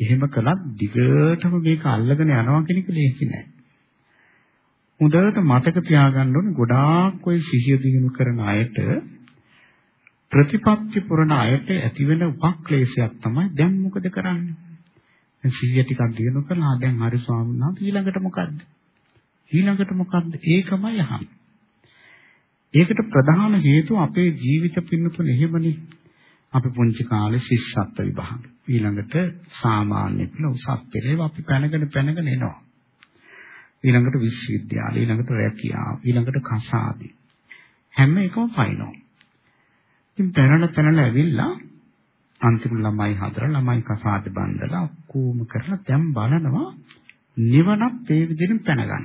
එහෙම කළත් දිගටම මේක අල්ලගෙන යනවා කියන එක ලේසි නෑ. හොඳට මතක තියාගන්න ඕනේ ගොඩාක් ඔය සිහිය දිනු කරන අයට ප්‍රතිපත්ති පුරන අයට ඇතිවෙන උපක්ලේශයක් තමයි දැන් මොකද කරන්නේ? දැන් සිහිය ටිකක් දිනු කළා දැන් හරි ස්වාමීන් වහන්සේ ඊළඟට මොකද්ද? ඊළඟට මොකද්ද? ඒකමයි අහන්නේ. ඒකට ප්‍රධාන හේතුව අපේ ජීවිත පින්නතුන එහෙමනේ. අපි පුංචි කාලේ ශිෂ්‍යත්ව විභාග. ඊළඟට සාමාන්‍ය පෙළ උසස් පෙළ අපි පැනගෙන පැනගෙන එනවා. ඊළඟට විශ්වවිද්‍යාල, ඊළඟට රැකියාව, ඊළඟට කසාදි. හැම එකම පයින්නවා. ඉතින් පැනන පැනන ඇවිල්ලා අන්තිම ළමයි හදලා ළමයි කසාද බඳලා ඔක්කොම කරලා දැන් බලනවා නිවනක් ඒ විදිහට පැනගන්න.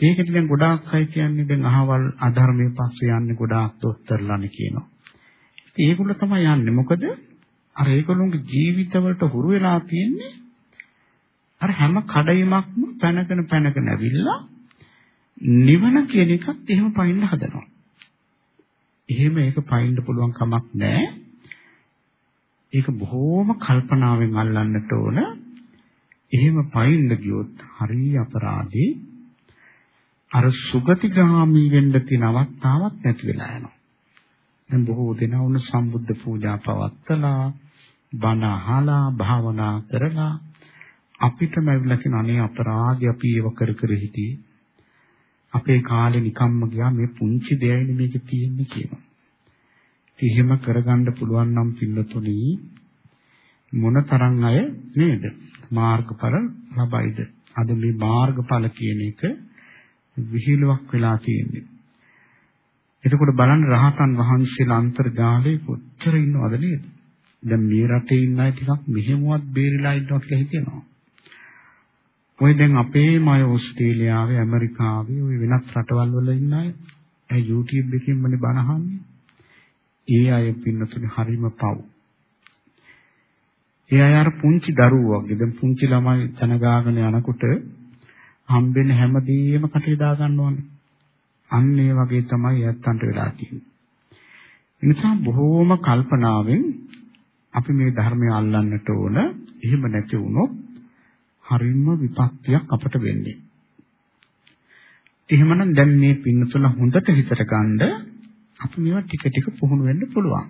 ඒකට දැන් ගොඩාක් අය කියන්නේ දැන් අහවල් අධර්මයේ පස්සේ යන්නේ ගොඩාක් දොස්තරලානේ කියනවා. ඒගොල්ලෝ තමයි යන්නේ. මොකද අර ඒගොල්ලෝගේ ජීවිතවලට හුරු වෙලා තියෙන්නේ අර හැම කඩයිමක්ම පැනගෙන පැනගෙන ඇවිල්ලා නිවන කියන එකත් එහෙම පයින්න හදනවා. එහෙම ඒක පයින්න පුළුවන් කමක් නැහැ. ඒක බොහෝම කල්පනාවෙන් අල්ලන්නට ඕන. එහෙම පයින්න ගියොත් හරි අපරාධේ අර සුගතිගාමි වෙන්න තියෙන අවස්ථාවක් නැති වෙලා යනවා. දැන් බොහෝ දෙනා උන සම්බුද්ධ පූජා පවත්තලා බණ අහලා භාවනා කරලා අපිටම ඇවිල්ලා කියන අනේ අපරාධي අපි ඒව කර කර හිටියේ අපේ කාලේ නිකම්ම ගියා මේ පුංචි දෙයයිනේ මේක තියෙන්නේ කියනවා. ඉතින් එහෙම කරගන්න පුළුවන් නම් පින්නතුණි මොන තරම් අය නේද මාර්ගඵල ලබයිද? අද මේ මාර්ගඵල කියන එක විහිළුවක් වෙලා තියෙන්නේ. එතකොට බලන්න රහතන් වහන්සේලා අන්තර්ජාලයේ කොච්චර ඉන්නවද නේද? දැන් මේ රටේ ඉන්න අය ටිකක් මෙහෙමවත් බේරිලා ඉන්නවා කියලා හිතෙනවා. ඔය දැන් අපේම අය ඕස්ට්‍රේලියාවේ ඇමරිකාවේ ඔය වෙනත් රටවල් වල ඉන්න අය ඒ YouTube එකකින්මනේ බණ අහන්නේ. ඒ අය පින්නතුනේ හරිම පව්. ඒ අය අර පුංචි දරුවෝ වගේ දැන් පුංචි ළමයි ජනගාගෙන යනකොට හම්බෙන හැමදේම කටේ දා ගන්නවනේ. අන්න ඒ වගේ තමයි ඇත්තන්ට වෙලා තියෙන්නේ. ඒ නිසා බොහෝම කල්පනාවෙන් අපි මේ ධර්මය අල්ලන්නට ඕන. එහෙම නැති වුණොත් හරිම විපත්තියක් අපට වෙන්නේ. එහෙමනම් දැන් මේ පින්නතුල හොඳට හිතට ගන්න අපි මේවා ටික ටික පුහුණු වෙන්න පුළුවන්.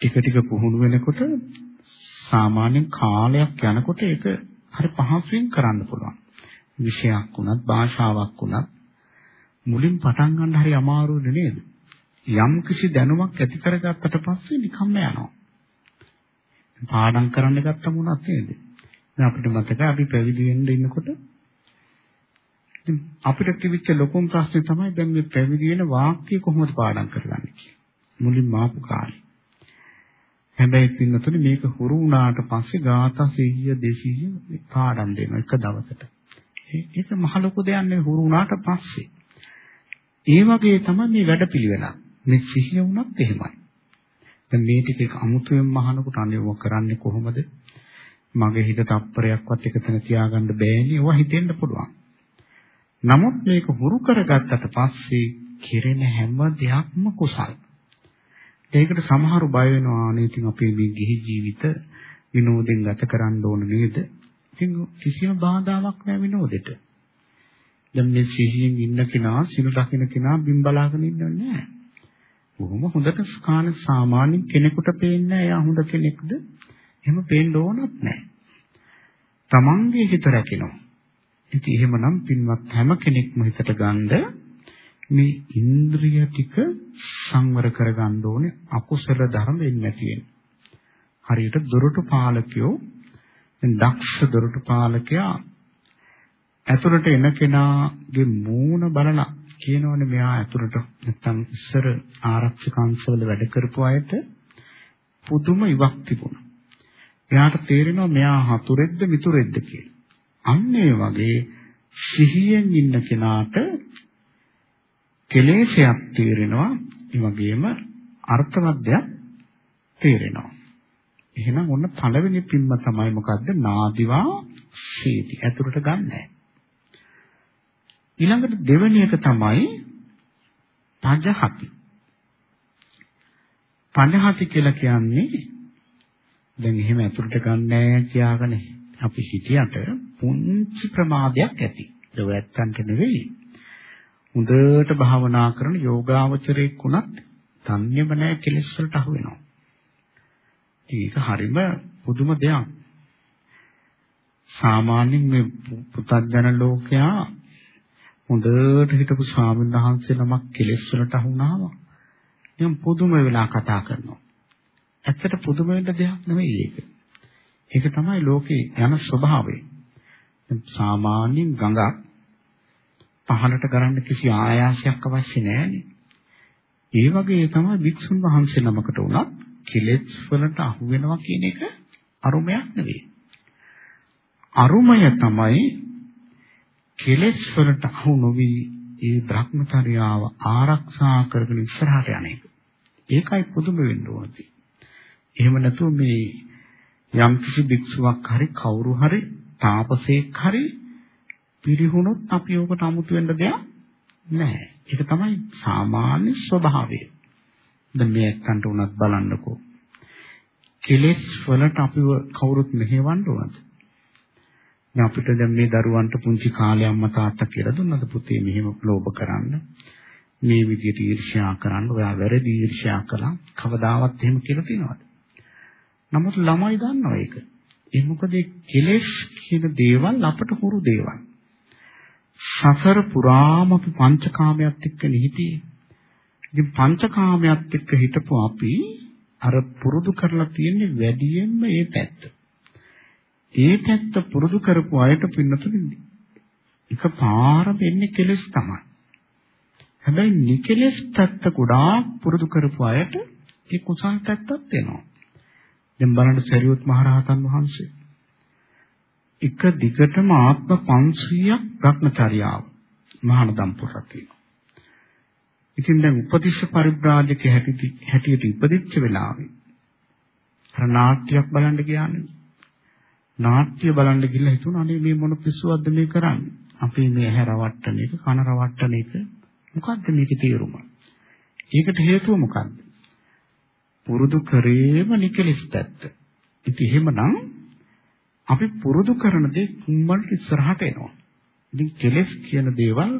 ටික ටික පුහුණු වෙනකොට සාමාන්‍ය කාලයක් යනකොට ඒක හරි පහසුවෙන් කරන්න පුළුවන්. විෂයක් වුණත් භාෂාවක් වුණත් මුලින් පටන් ගන්න හරි අමාරුද නේද? යම් කිසි දැනුමක් ඇති කරගත්තට පස්සේ නිකම්ම යනවා. පාඩම් කරන්න ගත්තම උනත් නේද? දැන් අපිට මතකයි අපි පැවිදි වෙන්න ඉන්නකොට ඉතින් අපිට තිබිච්ච ලොකුම ප්‍රශ්නේ තමයි දැන් මේ පැවිදි වෙන වාක්‍ය කොහොමද පාඩම් කරගන්නේ කියලා. මුලින්ම ආපු කාලේ. හැබැයි පින්නතුනේ මේක හුරු වුණාට පස්සේ ગાථා 100 200 පාඩම් දෙනවා එක දවසට. ඒක මහ ලොකු දෙයක් නෙවෙයි හුරු වුණාට පස්සේ. ඒ වගේ තමයි මේ වැඩපිළිවෙල. මේ සිහිය වුණත් එහෙමයි. දැන් මේ ටික අමුතුවෙන් මහනකොට අනේ ඔය කරන්නේ කොහොමද? මගේ හිත තප්පරයක්වත් එකතන තියාගන්න බෑනේ. ඔවා හිතෙන්න පුළුවන්. නමුත් මේක හුරු කරගත්තට පස්සේ කෙරෙන හැම දෙයක්ම කුසල්. ඒකට සමහරු බය වෙනවා අනේ ඉතින් අපේ මේ ගිහි ජීවිත විනෝදෙන් ගත කරන්න ඕන නේද? ඉතින් කිසිම බාධාවක් නැහැ විනෝදෙට. දැන් මේ සිහියෙන් ඉන්න කෙනා සිල් රකින්න කෙනා බිම් බලාගෙන ඉන්නව නෑ. බොහොම හොඳට කාණ සාමාන්‍ය කෙනෙකුට පේන්නේ එයා හොඳ කෙනෙක්ද? එහෙම පේන්න ඕනත් නෑ. තමන්ගේ හිත රැකිනවා. ඉතින් එහෙමනම් පින්වත් හැම කෙනෙක්ම හිතට ගන්න මේ ඉන්ද්‍රිය ටික සංවර කරගන්න ඕනේ අකුසල ධර්ම වෙන්නේ නැති වෙන. හරියට දොරටු පාලකයෝ දැන් දක්ෂ දොරටු පාලකයා ඇතුළට එන කෙනාගේ මූණ බලලා කියනවනේ මෙයා ඇතුළට නැත්තම් ඉස්සර ආරක්ෂක අංශවල වැඩ කරපු අයට පුදුම ඉවක් තිබුණා. එයාට තේරෙනවා මෙයා හතුරෙක්ද මිතුරෙක්ද කියලා. අන්න ඒ වගේ සිහියෙන් ඉන්න කෙනාට කෙලෙසයක් තේරෙනවා ඒ වගේම අර්ථවත් දෙයක් තේරෙනවා. එහෙනම් ඔන්න පළවෙනි පින්ම තමයි මොකද්ද? නාදිවා සීති. ඇතුළට ගන්නෑ. ඊළඟට දෙවෙනි එක තමයි පජහති. පජහති කියලා කියන්නේ දැන් එහෙම ඇතුළට ගන්නෑ කියාගෙන අපි හිතියට පුංචි ප්‍රමාදයක් ඇති. ඒක ඇත්තන්ට නෙවෙයි. හොඳට භාවනා කරන යෝගාවචරයෙක් වුණත් තන්නේම නැහැ කෙලෙස් වලට අහු වෙනවා. ඒක හරිම පුදුම දෙයක්. සාමාන්‍යයෙන් මේ පුතත්ජන ලෝකයා හොඳට හිටපු ස්වාමීන් වහන්සේ නමක් කෙලෙස් වලට අහුණාම නිකන් පුදුම වෙලා කතා කරනවා. ඇත්තට පුදුම වෙන්න දෙයක් නෙවෙයි ඒක. ඒක තමයි ලෝකේ යන ස්වභාවය. සාමාන්‍යයෙන් ගඟක් පහළට කරන්න කිසි ආයාසයක් අවශ්‍ය නැහැනේ. ඒ වගේ තමයි වික්ෂුන් වහන්සේ නමකට උනත් කෙලෙස් වලට අහු වෙනවා කියන එක අරුමයක් නෙවෙයි. අරුමය තමයි කෙලෙස් වලට අහු නොවි ඒ භ්‍රමචර්යාව ආරක්ෂා කරගෙන ඉස්සරහට යන එක. ඒකයි පුදුම වෙන්න ඕනදී. එහෙම නැතුව මේ යම් කිසි භික්ෂුවක් හරි කවුරු හරි තාපසයෙක් හරි පිරිහුණොත් අපි ඕකට අමුතු වෙන්න දෙයක් නැහැ. ඒක තමයි සාමාන්‍ය ස්වභාවය. දැන් මේ එක්කන්ට උනත් බලන්නකෝ. කෙලෙස් වලට අපිව කවුරුත් මෙහෙවන්න ඕනද? දැන් අපිට දැන් මේ දරුවන්ට පුංචි කාලේ අම්මා තාත්තා කියලා දුන්නද පුතේ මෙහෙම ලෝභ කරන්න මේ විදිහට ඊර්ෂ්‍යා කරන්න ඔයා වැරදි ඊර්ෂ්‍යා කළා කවදාවත් එහෙම කියලා තියනවද නමුත් ළමයි දන්නවා ඒක ඒ මොකද කෙලෙස් කියන දේවල් අපට හුරු දේවල් සසර පුරාම අපි පංචකාමයක් එක්ක නිහිතියි ඉතින් පංචකාමයක් එක්ක හිටපු අපි අර පුරුදු කරලා තියෙන්නේ වැඩියෙන්ම ඒ පැත්ත ඒ පැත්ත පුරුදු කරපු අයට පින්නතුනේ එකපාර වෙන්නේ කෙලස් තමයි. හැබැයි නිකලස් පැත්ත ගොඩාක් පුරුදු කරපු අයට ඒ කුසල් පැත්තත් එනවා. දැන් බලන්න සරියුත් මහරහතන් වහන්සේ එක දිගටම ආත්ම 500ක් භ්‍රමචර්යාව මහානදම් පුරලා තියෙනවා. ඉතින් දැන් උපතිස්ස පරිබ්‍රාජක හැටියට ඉපදිච්ච වෙලාවේ අර නාට්‍යයක් බලන්න ගියානේ. නාට්‍ය බලන්න ගිහලා හිතුණා අනේ මේ මොන පිස්සුවක්ද මේ කරන්නේ? අපි මේ ඇහැ රවට්ටන එක, කන රවට්ටන එක මොකද්ද මේකේ තේරුම? ඒකට හේතුව මොකද්ද? පුරුදු කරේම නිකලස් පැත්ත. ඉතින් එහෙමනම් අපි පුරුදු කරන දේ කුම්මලට ඉස්සරහට එනවා. ඉතින් කෙලස් කියන දේවල්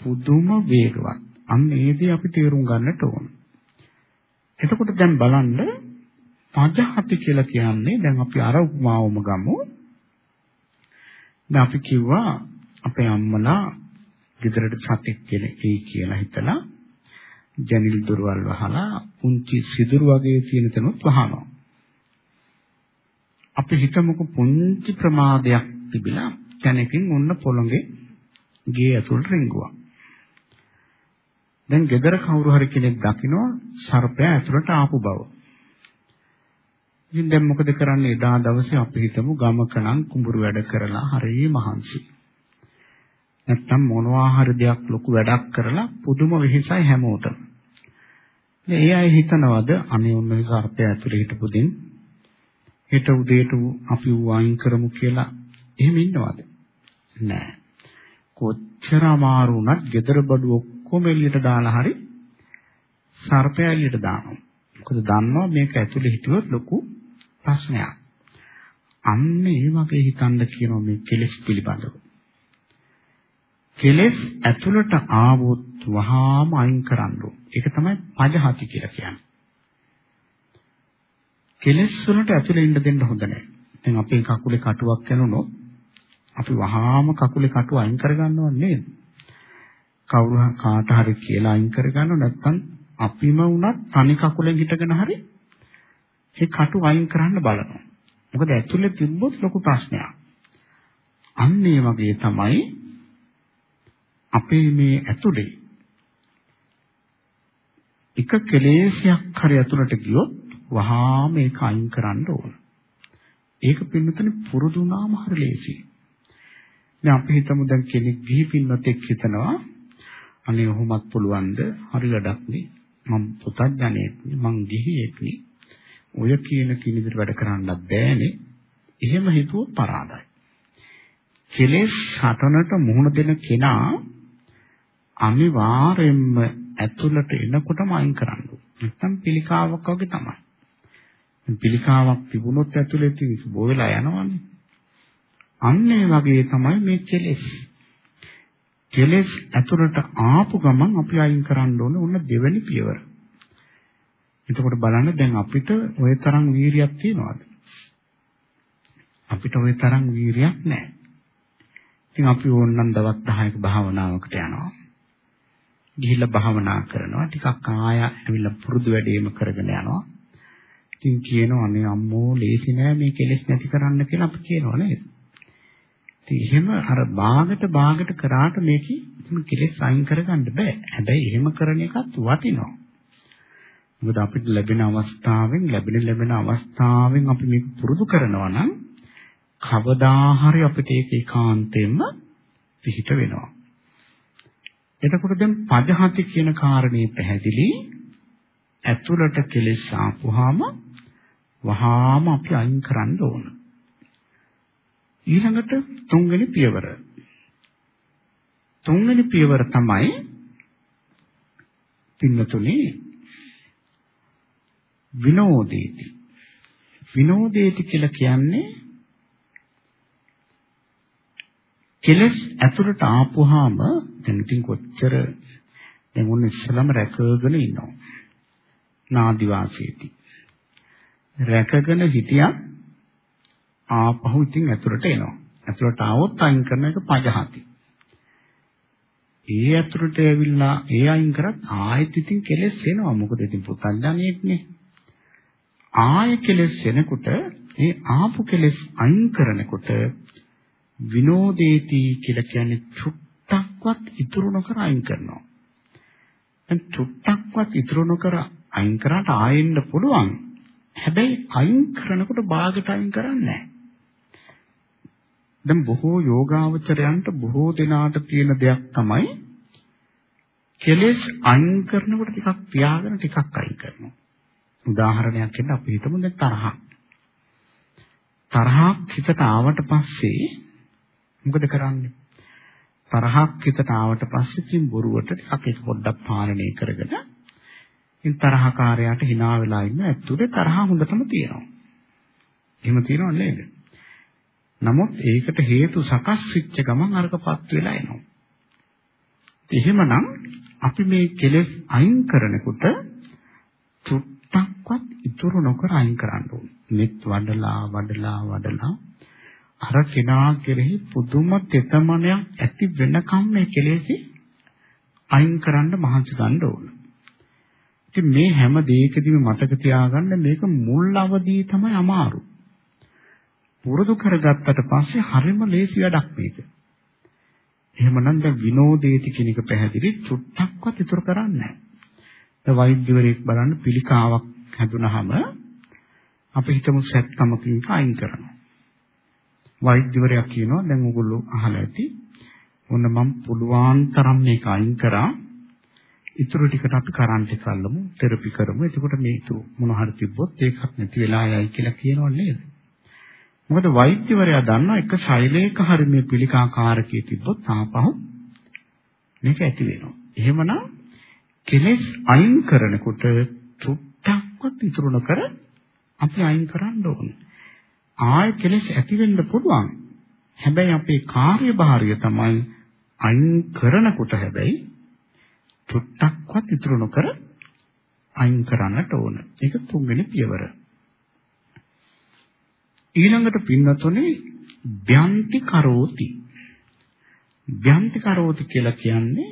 පුදුම වේගවත්. අන්න ඒ දේ අපි තේරුම් ගන්නට ඕන. එතකොට දැන් බලන්න පජහති කියලා කියන්නේ දැන් අපි අර උපමාවම ගමු. දැන් අපි කිව්වා අපේ අම්මලා ගෙදරට සතෙක් කෙනෙක් එයි කියලා හිතලා ජනිල් දොරවල් වහලා පුංචි සිදුරු වගේ තියෙන තැනුත් වහනවා. අපි හිතමුකෝ පුංචි ප්‍රමාදයක් තිබිලා කෙනකින් ඔන්න පොළොගේ ගේ ඇතුළට රිංගුවා. දැන් ගෙදර කවුරු හරි කෙනෙක් දකිනවා සර්පයා ඇතුළට ආපු බව. ඉතින් දැන් මොකද කරන්නේ එදා දවසේ අපි හිතමු ගමකනම් කුඹුරු වැඩ කරලා හරිය මහන්සි. නැත්තම් මොනවා හරි දෙයක් ලොකු වැඩක් කරලා පුදුම වෙහෙසයි හැමෝටම. ඒ අය හිතනවද අනේ ඔන්න සර්පයා ඇතුළේ හිටපු දින් හෙට උදේට අපි වයින් කරමු කියලා එහෙම ඉන්නවද? නෑ. කොච්චර අමාරු වුණත් gedara බඩු ඔක්කොම එළියට දාලා හරි සර්පය එළියට දානවා. මොකද දන්නවා මේක ඇතුලේ හිටියොත් ලොකු ප්‍රශ්නයක්. අන්න ඒ වගේ හිතන්න කියනවා මේ කෙලෙස් පිළිබඳව. කෙලෙස් ඇතුළට ආවොත් වහාම අයින් කරන්න ඕන. ඒක තමයි පජහති කියලා කියන්නේ. කෙලෙස් වලට ඇතුළේ ඉන්න දෙන්න හොඳ නැහැ. දැන් අපේ කකුලේ කටුවක් කනනොත් අපි වහාම කකුලේ කටුව අයින් කරගන්නව නේද? කවුරු කාට හරි කියලා අයින් කරගන්නව නැත්නම් අපිම වුණත් තනි කකුලෙන් හිටගෙන හරි ඒ කටුව අයින් කරන්න බලනවා. මොකද ඇතුලේ තිබ්බොත් ලොකු ප්‍රශ්නයක්. අන්න ඒ වගේ තමයි අපේ මේ ඇතුලේ එක කෙලෙසයක් හරි ඇතුළට ගියොත් වහාම ඒක අයින් කරන්න ඕන. ඒක පින්නතනේ පුරුදු වුණාම හරි ලේසියි. දැන් අපි හිතමු දැන් කෙනෙක් ගිහි පින්වතෙක් හිතනවා අනේ ඔහොමත් පුළුවන්ද? හරි වැඩක් නේ. මම පුතත් ජනෙක් මං ගිහියෙක් නේ. ඔය කියන කිනිදිර වැඩ කරන්නත් බෑනේ. එහෙම හිතුවොත් පරාදයි. කෙලෙස් හටනට මුහුණ දෙන කෙනා අනිවාර්යෙන්ම ඇතුළට එනකොටම අයින් කරන්න ඕනේ. නැත්තම් පිළිකාවක් වගේ තමයි. පිළිකාවක් තිබුණොත් ඇතුළේ තියෙන බෝ වෙලා යනවනේ. අන්න ඒ වගේ තමයි මේ කෙලෙස්. කෙලෙස් ඇතුළට ආපු ගමන් අපි අයින් කරන්න ඕනේ උන්න දෙවෙනි පියවර. එතකොට බලන්න දැන් අපිට ওই තරම් වීරියක් තියනවාද? අපිට ওই තරම් වීරියක් නැහැ. ඉතින් අපි ඕනනම් දවස් 10ක භාවනාවකට යනවා. ගිහිල්ලා භාවනා කරනවා. ටිකක් ආය ඇවිල්ලා පුරුදු වැඩේම කරගෙන යනවා. ඉතින් කියනවා අනේ අම්මෝ ලේසි නෑ මේ කෙලෙස් නැති කරන්න කියලා අපි කියනවා නේද? ඉතින් එහෙම අර බාගට බාගට කරාට මේකේ කෙලෙස් අයින් කරගන්න බෑ. හැබැයි එහෙම කරන එකත් වටිනවා. මොකද අපිට ලැබෙන අවස්ථාවෙන් ලැබෙන ලැබෙන අවස්ථාවෙන් අපි මේක පුරුදු කරනවා නම් කවදා හරි අපිට ඒක ඒකාන්තයෙන්ම පිහිට වෙනවා. එතකොට දැන් පජහති කියන කාරණේ පැහැදිලි. ඇතුළට කෙලෙස් ආපුවාම වහාම අපි අයින් කරන්න ඕන. ඊළඟට තුන්වෙනි පියවර. තුන්වෙනි පියවර තමයි පින්නතුනේ විනෝදේති. විනෝදේති කියලා කියන්නේ කෙලස් ඇතුළට ආපුවාම දැන් ඉතින් කොච්චර දැන් ඔන්න ඉස්සලම රැකගෙන ඉන්නවා. නාදිවාසීති. රැකගෙන හිටියා ආපහු ඉතින් ඇතුළට එනවා. ඇතුළට ආවොත් අයින් කරන එක පජහති. ඒ ඇතුළට ඇවිල්ලා ඒ අයින් කරත් ආයෙත් ඉතින් කෙලස් එනවා. මොකද ඉතින් පුතල්ජානියෙක්නේ. ආයෙ කෙලස් එනකොට ඒ ආපු කෙලස් අයින් කරනකොට විනෝදේති කියලා කියන්නේ චුට්ටක්වත් ඉතුරු නොකර අයින් කරනවා. දැන් චුට්ටක්වත් ඉතුරු නොකර අයින් කරාට ආයෙන්න පුළුවන්. හැබැයි අයින් කරනකොට බාගට අයින් කරන්නේ නැහැ. දැන් බොහෝ යෝගාවචරයන්ට බොහෝ දිනාට තියෙන දෙයක් තමයි කෙලෙස් අයින් කරනකොට ටිකක් තියාගෙන ටිකක් අයින් කරනවා. උදාහරණයක් දෙන්න අපි හිතමු දැන් තරහක්. තරහක් හිතට ආවට පස්සේ මොකද කරන්නේ? තරහක් හිතට ආවට පස්සේ තින් බොරුවට අපි පොඩ්ඩක් පාලනය කරගෙන ඉන් තරහකාරයාට hina වෙලා ඉන්න ඇතුලේ තරහ හොඳටම තියෙනවා. එහෙම තියෙනව නේද? නමුත් ඒකට හේතු සකස් වෙච්ච ගමන් අරකපත් වෙලා එනවා. එහෙමනම් අපි මේ කෙලෙස් අයින් කරනකොට චුට්ටක්වත් ඉතුරු නොකර අයින් කරන්න ඕනේ. මෙත් වඩලා වඩලා වඩලා අර කෙනා කෙරෙහි පුදුම තෙතමනයක් ඇති වෙනකම් මේ කෙලෙසි අයින් කරන්න මහන්සි ගන්න ඕන. ඉතින් මේ හැම දෙයකදීම මතක තියාගන්න මේක මුල් අවදී තමයි අමාරු. පුරුදු කරගත්තට පස්සේ හරිම ලේසි වැඩක් මේක. එහෙමනම් දැන් විනෝදේති කියන එක පැහැදිලි චුට්ටක්වත් ඉතුරු කරන්නේ නැහැ. දැන් වෛද්‍යවරයෙක් බලන්න පිළිකාවක් හැදුනහම අපි හිතමු සැත්කමකින් අයින් කරනවා. වෛද්‍යවරයා කියනවා දැන් ඔයගොල්ලෝ අහලා ඇති. ඔන්න මම පුළුවන් තරම් මේක අයින් කරා. ඉතුරු ටිකට අපි කරන්ට් එක අල්ලමු, තෙරපි කරමු. එතකොට මේ ඉතුරු මොන හරි තිබ්බොත් ඒකත් නැති වෙලා යයි කියලා කියනව නේද? මොකද වෛද්‍යවරයා දන්නා එක ශෛලයක හරි මේ පිළිකාකාරකයේ තිබ්බොත් ආපහු මේක ඇති වෙනවා. එහෙමනම් කෙලෙස් අයින් කරනකොට චුට්ටක්වත් ඉතුරු නොකර අපි අයින් කරන්න ඕනේ. ආය කෙලෙස් ඇති වෙන්න පුළුවන්. හැබැයි අපේ කාර්යභාරය තමයි අයින් කරනකොට හැබැයි චුට්ටක්වත් ඉතුරු නොකර අයින් කරන්නට ඕන. ඒක තුන්වෙනි පියවර. ඊළඟට පින්නතුනේ ව්‍යන්ති කරෝති. ව්‍යන්ති කරෝති කියලා කියන්නේ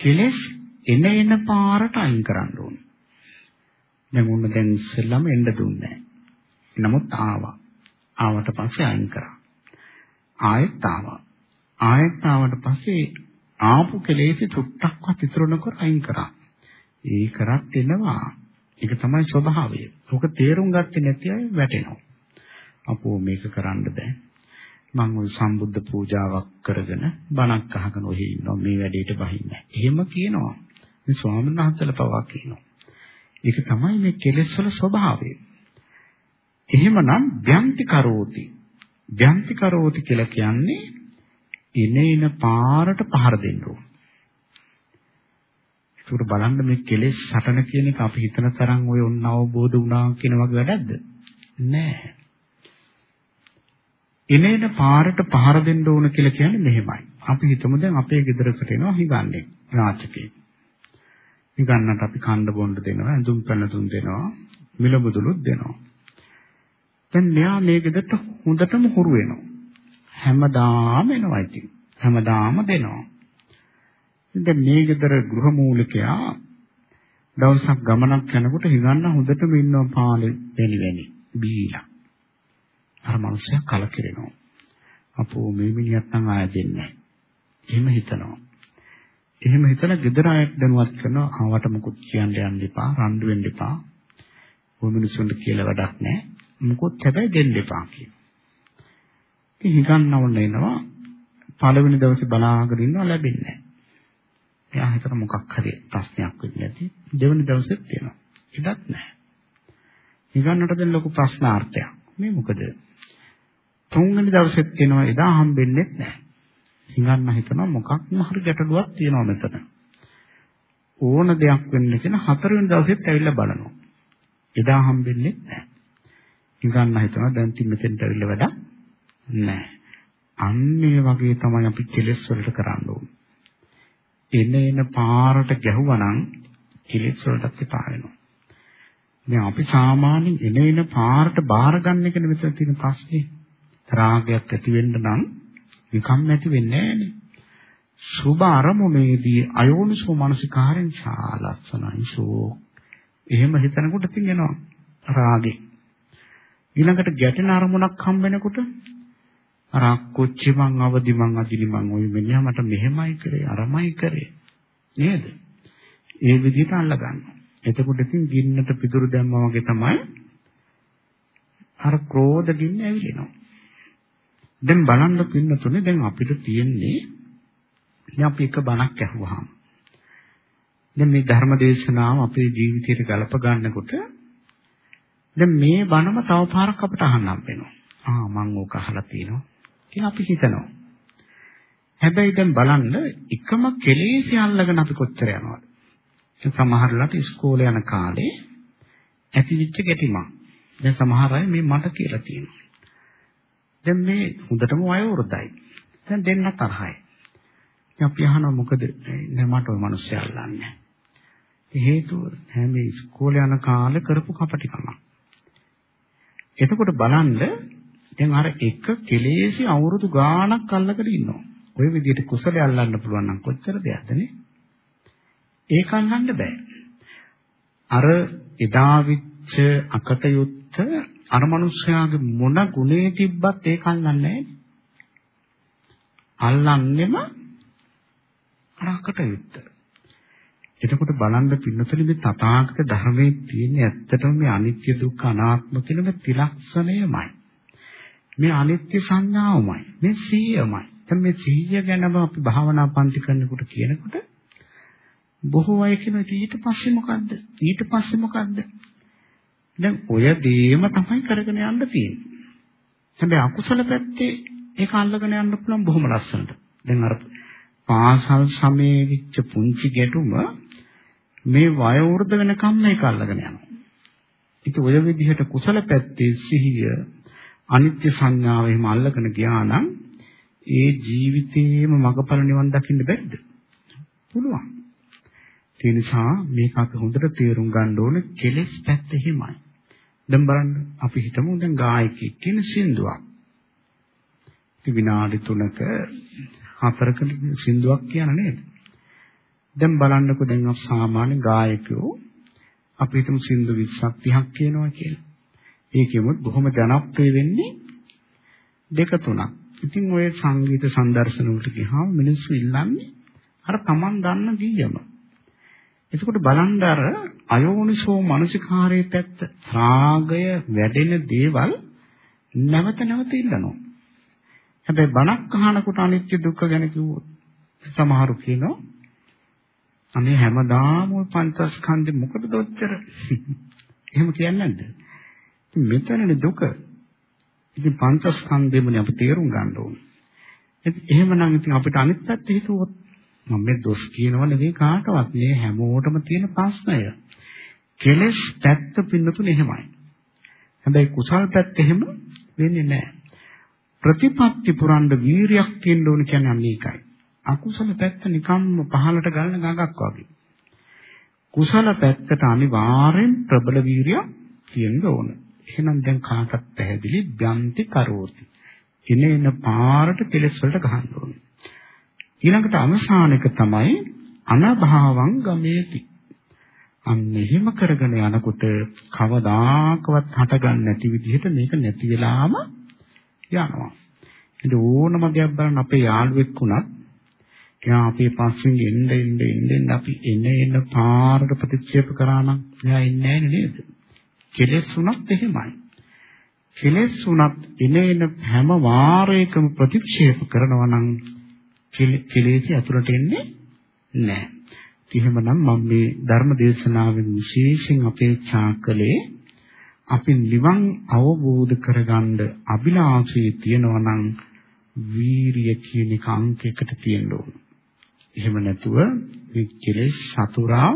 කෙලෙස් එන එන පාරට අයින් කරන්න ඕනේ. දැන් උන්න දැන් ඉස්සෙල්ලාම එන්න දුන්නේ නැහැ. නමුත් ආවා. ආවට පස්සේ අයින් කරා. ආයෙත් ආවා. ආයෙත් ආවට පස්සේ ආපු කෙලෙස් චුට්ටක්වත් ඉතුරු නොකර අයින් කරා. ඒ කරත් එනවා. ඒක තමයි ස්වභාවය. ඔක තේරුම් ගත්තේ නැති අය වැටෙනවා. අපෝ මේක කරන්න බෑ. මම ওই සම්බුද්ධ පූජාවක් කරගෙන බණක් අහගෙන ඔහි ඉන්නවා මේ වැඩේට බහින්නේ. එහෙම කියනවා. මේ ස්වාමීන් වහන්සේලා පවා කියනවා. ඒක තමයි මේ කෙලෙස් වල ස්වභාවය. එහෙමනම් ව්‍යන්ති කරෝති. ව්‍යන්ති කරෝති කියලා කියන්නේ ඉනේන පාරට පහර දෙන්න ඕන. ඒකට බලන්න මේ කෙලෙස් සටන කියන එක අපි හිතන තරම් ඔය ඔන්න අවබෝධ වුණා කියන වගේ වැඩක්ද? නෑ. එනේන පාරට පහර දෙන්න ඕන කියලා කියන්නේ මෙහෙමයි. අපි හිතමු දැන් අපේ ගෙදරකට එනවා හිඟන්නේ නාචකේ. හිඟන්නට අපි කණ්ඩ බොණ්ඩ දෙනවා, ඇඳුම් පැළඳුම් දෙනවා, මිල මුදලුත් දෙනවා. දැන් මෙයා මේ ගෙදරට හොඳටම හුරු වෙනවා. හැමදාම එනවා ඉතින්. හැමදාම දෙනවා. දැන් මේ ගෙදර ගෘහමූලිකයා දවසක් ගමනක් යනකොට හිඟන්න හොඳටම ඉන්නවා පාලේ වෙනි වෙනි බීලා. අර මනුස්සයා කලකිරෙනවා. අපෝ මේ මිනිහත් නම් ආය දෙන්නේ එහෙම හිතනවා. එහෙම හිතන gedara අයට දැනුවත් කරනවා ආවට මොකුත් කියන්න යන්න එපා, රණ්ඩු වෙන්න එපා. ඔය මිනිස්සුන්ට කියලා වැඩක් නැහැ. මොකොත් හැබැයි දෙන්න එපා කියනවා. ඉතින් හිතන්නවන්න එනවා. පළවෙනි දවසේ බලාගෙන ඉන්නවා ලැබෙන්නේ නැහැ. එයා හිතන මොකක් හරි ප්‍රශ්නයක් වෙන්නේ නැති. දෙවෙනි දවසෙත් තියෙනවා. ඉඩක් නැහැ. හිතන්නට දැන් ලොකු ප්‍රශ්නාර්ථයක්. මේ මොකද? තුන්වෙනි දවසෙත් එනවා එදා හම්බෙන්නේ නැහැ. හිඟන්න හිතනවා මොකක්ම හරි ගැටලුවක් තියෙනවා මෙතන. ඕන දෙයක් වෙන්න කියන හතරවෙනි දවසෙත් ඇවිල්ලා බලනවා. එදා හම්බෙන්නේ නැහැ. හිඟන්න හිතනවා දැන් තින් මෙතෙන්ට ඇවිල්ලා වැඩක් නැහැ. අන්න ඒ වගේ තමයි අපි කෙලෙස් වලට කරන්න ඕනේ. එන එන පාරට ගැහුවනම් කෙලෙස් වලටත් එපා වෙනවා. දැන් අපි සාමාන්‍යයෙන් එන එන පාරට බාර ගන්න එකනේ මෙතන තියෙන ප්‍රශ්නේ. රාගයක් ඇති වෙන්න නම් නිකම් ඇති වෙන්නේ නැහැනේ. සුභ අරමුණේදී අයෝනිසෝ මනසිකාරෙන් ශාලස්සනයි ශෝ. එහෙම හිතනකොට තියෙනවා රාගේ. ඊළඟට ගැටෙන අරමුණක් හම් වෙනකොට අර කොච්චි මං අවදි මං අදිලි මං ওই මිනිහා මට මෙහෙමයි කරේ අරමයි කරේ නේද? ඒ විදිහට අල්ල ගන්නවා. එතකොට ඉතින් ගින්නට පිටුරු දැම්මා වගේ තමයි අර ක්‍රෝධ ගින්න ඇවිලෙනවා. දැන් බලන්න පින්නතුනේ දැන් අපිට තියෙන්නේ මේ අපි එක බණක් ඇහුවාම දැන් මේ ධර්ම දේශනාව අපේ ජීවිතයට ගලප ගන්නකොට දැන් මේ බණම තව පාරක් අපිට අහන්න වෙනවා. ආ මම ඕක අහලා තියෙනවා කියලා අපි හිතනවා. හැබැයි දැන් බලන්න එකම කෙලෙසි අල්ලගෙන අපි කොච්චර යනවද? සමහරලාට ඉස්කෝලේ යන කාලේ ඇතිවිච්ච ගැටිමක්. දැන් සමහර අය මේ මට කියලා තියෙනවා. දැන් මේ හොඳටම වයෝවෘතයි. දැන් දෙන්න තරහයි. අපි අහනවා මොකද නෑ මට ওই මිනිස්සු අල්ලන්නේ. හේතුව හැම ඉස්කෝලේ යන කාලේ කරපු කපටිකමක්. එතකොට බලන්න දැන් අර එක කෙලෙසි අවුරුදු ගාණක් අල්ලගෙන ඉන්නවා. ওই විදිහට කුසලයේ අල්ලන්න පුළුවන් නම් කොච්චර දෙයක්ද නේ? ඒක අල්ලන්න බෑ. අර එදා විච්ච අකටයුත්ත අර මනුස්සයාගේ මොන ගුණේ තිබ්බත් ඒක අල්ලන්නේ නැහැ. අල්ලන්නේම අර අකටයුත්ත. එතකොට බලන්න පින්නතුනි මේ තථාගත ධර්මයේ තියෙන ඇත්තටම මේ අනිත්‍ය දුක්ඛ අනාත්ම කියන මේ ත්‍රිලක්ෂණයමයි. මේ අනිත්‍ය සංඥාවමයි. මේ සීයමයි. දැන් මේ සීය ගැනම අපි භාවනා පන්ති කරනකොට කියනකොට බොහෝ අය කියනවා ඊට පස්සේ මොකද්ද? ඊට පස්සේ මොකද්ද? දැන් ඔය දේම තමයි කරගෙන යන්න තියෙන්නේ. හැබැයි අකුසල පැත්තේ ඒක අල්ලගෙන යන්න පුළුවන් බොහොම ලස්සනට. දැන් අර පාසල් සමයේ විච්ච පුංචි ගැටුම මේ වය වෘද්ධ වෙනකම් මේක අල්ලගෙන යනවා. ඉතින් ඔය විදිහට කුසල පැත්තේ සිහිය අනිත්‍ය සංඥාව එහෙම අල්ලගෙන ගියා නම් ඒ ජීවිතේම මගපල නිවන් දකින්න බැරිද? පුළුවන්. ඒ නිසා මේක අපි හොඳට තේරුම් ගන්න ඕනේ කෙලෙස් පැත්ත එහෙමයි. දැන් බලන්න අපි හිතමු දැන් ගායකයෙක් කියන සින්දුවක්. ඉතින් විනාඩි 3ක 4ක සින්දුවක් කියන නේද? දැන් බලන්නකෝ දැන් අපි සාමාන්‍ය ගායකයෝ අපි හිතමු සින්දු 20ක් 30ක් කියනවා කියලා. ඒකෙමුත් බොහොම ජනප්‍රිය වෙන්නේ දෙක තුනක්. ඉතින් ඔය සංගීත සංදර්ශන වලට ගියාම මිනිස්සු ඉල්ලන්නේ අර Taman දන්න ගීයම. එතකොට බලන්න අර අයෝනිසෝ මනසිකාරයේ පැත්ත රාගය වැඩෙන දේවල් නැවත නැවත ඉල්ලනවා. හැබැයි බණක් අහනකොට අනිත්‍ය දුක්ඛ ගැන කිව්වොත් සමහරු කියනවා අනේ හැමදාම ওই පංචස්කන්ධෙ මොකටද ඔච්චර? එහෙම කියන්නේ නැද්ද? මෙතනනේ දුක. ඉතින් පංචස්කන්ධෙමනේ අපි තේරුම් ගන්න ඕනේ. එහෙමනම් ඉතින් අපිට අනිත් පැත්ත හිතුවොත් මම මේ දොස් කියනව නෙවෙයි කාටවත් මේ හැමෝටම තියෙන ප්‍රශ්නය. කෙලස් පැත්ත පින්නතුනේ එහෙමයි. හැබැයි කුසල් පැත්ත එහෙම වෙන්නේ නැහැ. ප්‍රතිපත්ති පුරන්න වීරියක් තියෙන්න ඕන කියන්නේ අන්න ඒකයි. අකුසල පැත්ත නිකම්ම පහළට ගලන ගඟක් වගේ. කුසල පැත්තට අනිවාර්යෙන් ප්‍රබල වීරියක් තියෙන්න ඕන. එහෙනම් දැන් කාටත් පැහැදිලි බ්‍යන්ති කරෝති. එනේන පාරට කෙලස් වලට ගහන්න ඕනේ. ඊළඟට අවසාන එක තමයි අනභාවං ගමේති. අන්න එහෙම කරගෙන යනකොට කවදාකවත් හටගන්නේ නැති විදිහට මේක නැති වෙලාම යනවා. ඉතින් ඕනම දෙයක් බලන්න අපේ යාළුවෙක් වුණත් එයා අපේ පස්සෙන් එන්න එන්න එන්න අපි එන එන පාරට ප්‍රතික්ෂේප කරා නම් එයා එන්නේ නැහැ නේද? කෙලෙස් උනත් එහෙමයි. කෙලෙස් උනත් එන එන හැම වාරයකම ප්‍රතික්ෂේප කරනවා නම් කෙලෙසි අතුරට එන්නේ නැහැ. එහෙමනම් මම මේ ධර්ම දේශනාවෙන් විශේෂයෙන් අපේක්ෂා කළේ අපි නිවන් අවබෝධ කරගන්න අභිලාෂය තියෙනවා නම් වීරිය කියන එක අංකයකට තියෙන්න ඕන. එහෙම නැතුව මේ කෙලෙස් සතුරා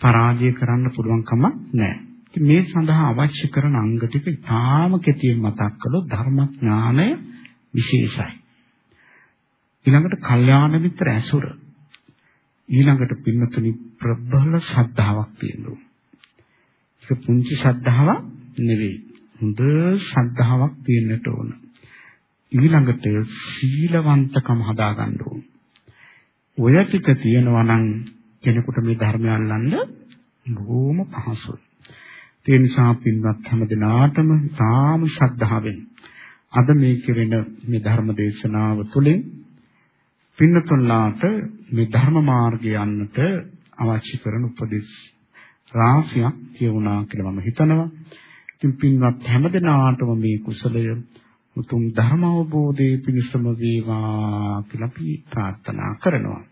පරාජය කරන්න පුළුවන් කමක් නැහැ. මේ සඳහා අවශ්‍ය කරන අංග ටික ඉතාම කෙටියෙන් මතක් කළොත් ධර්මඥානය විශේෂයි. ඊළඟට කල්යාණ මිත්‍ර ඇසුර. ඊළඟට පින්නතුනි ප්‍රබල ශ්‍රද්ධාවක් තියෙනවා. ඒක පුංචි ශ්‍රද්ධාවක් නෙවෙයි. හොඳ ශ්‍රද්ධාවක් තියෙන්නට ඕන. ඊළඟට සීලවන්තකම හදාගන්න ඕන. ඔය ටික තියෙනවා නම් කෙනෙකුට මේ ධර්මය අල්ලන්න බොහොම පහසුයි. ඒ නිසා පින්වත් හැම දිනාටම සාම ශ්‍රද්ධාවෙන් අද මේ කෙරෙන මේ ධර්ම දේශනාව තුළින් පින්නතුන්ලාට මේ ධර්ම මාර්ගය යන්නට අවශ්‍ය කරන උපදෙස් රාශියක් කියවුණා කියලා මම හිතනවා. ඉතින් පින්වත් හැමදෙනාටම මේ කුසලය උතුම් ධර්ම අවබෝධයේ පිණසම වේවා කියලා අපි ප්‍රාර්ථනා කරනවා.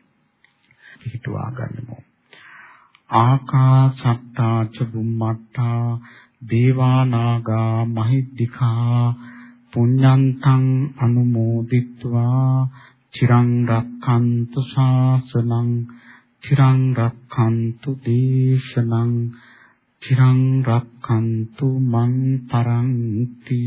පිහිටුවා ගනිමු. ආකාසත්තා ච බුම්මත්තා දේවා නාග මහිද්దికා පුඤ්ඤන්තං අනුමෝදිත්වා චිරං රක්ඛන්තු ශාසනං චිරං රක්ඛන්තු දේශනං චිරං රක්ඛන්තු මං පරන්ති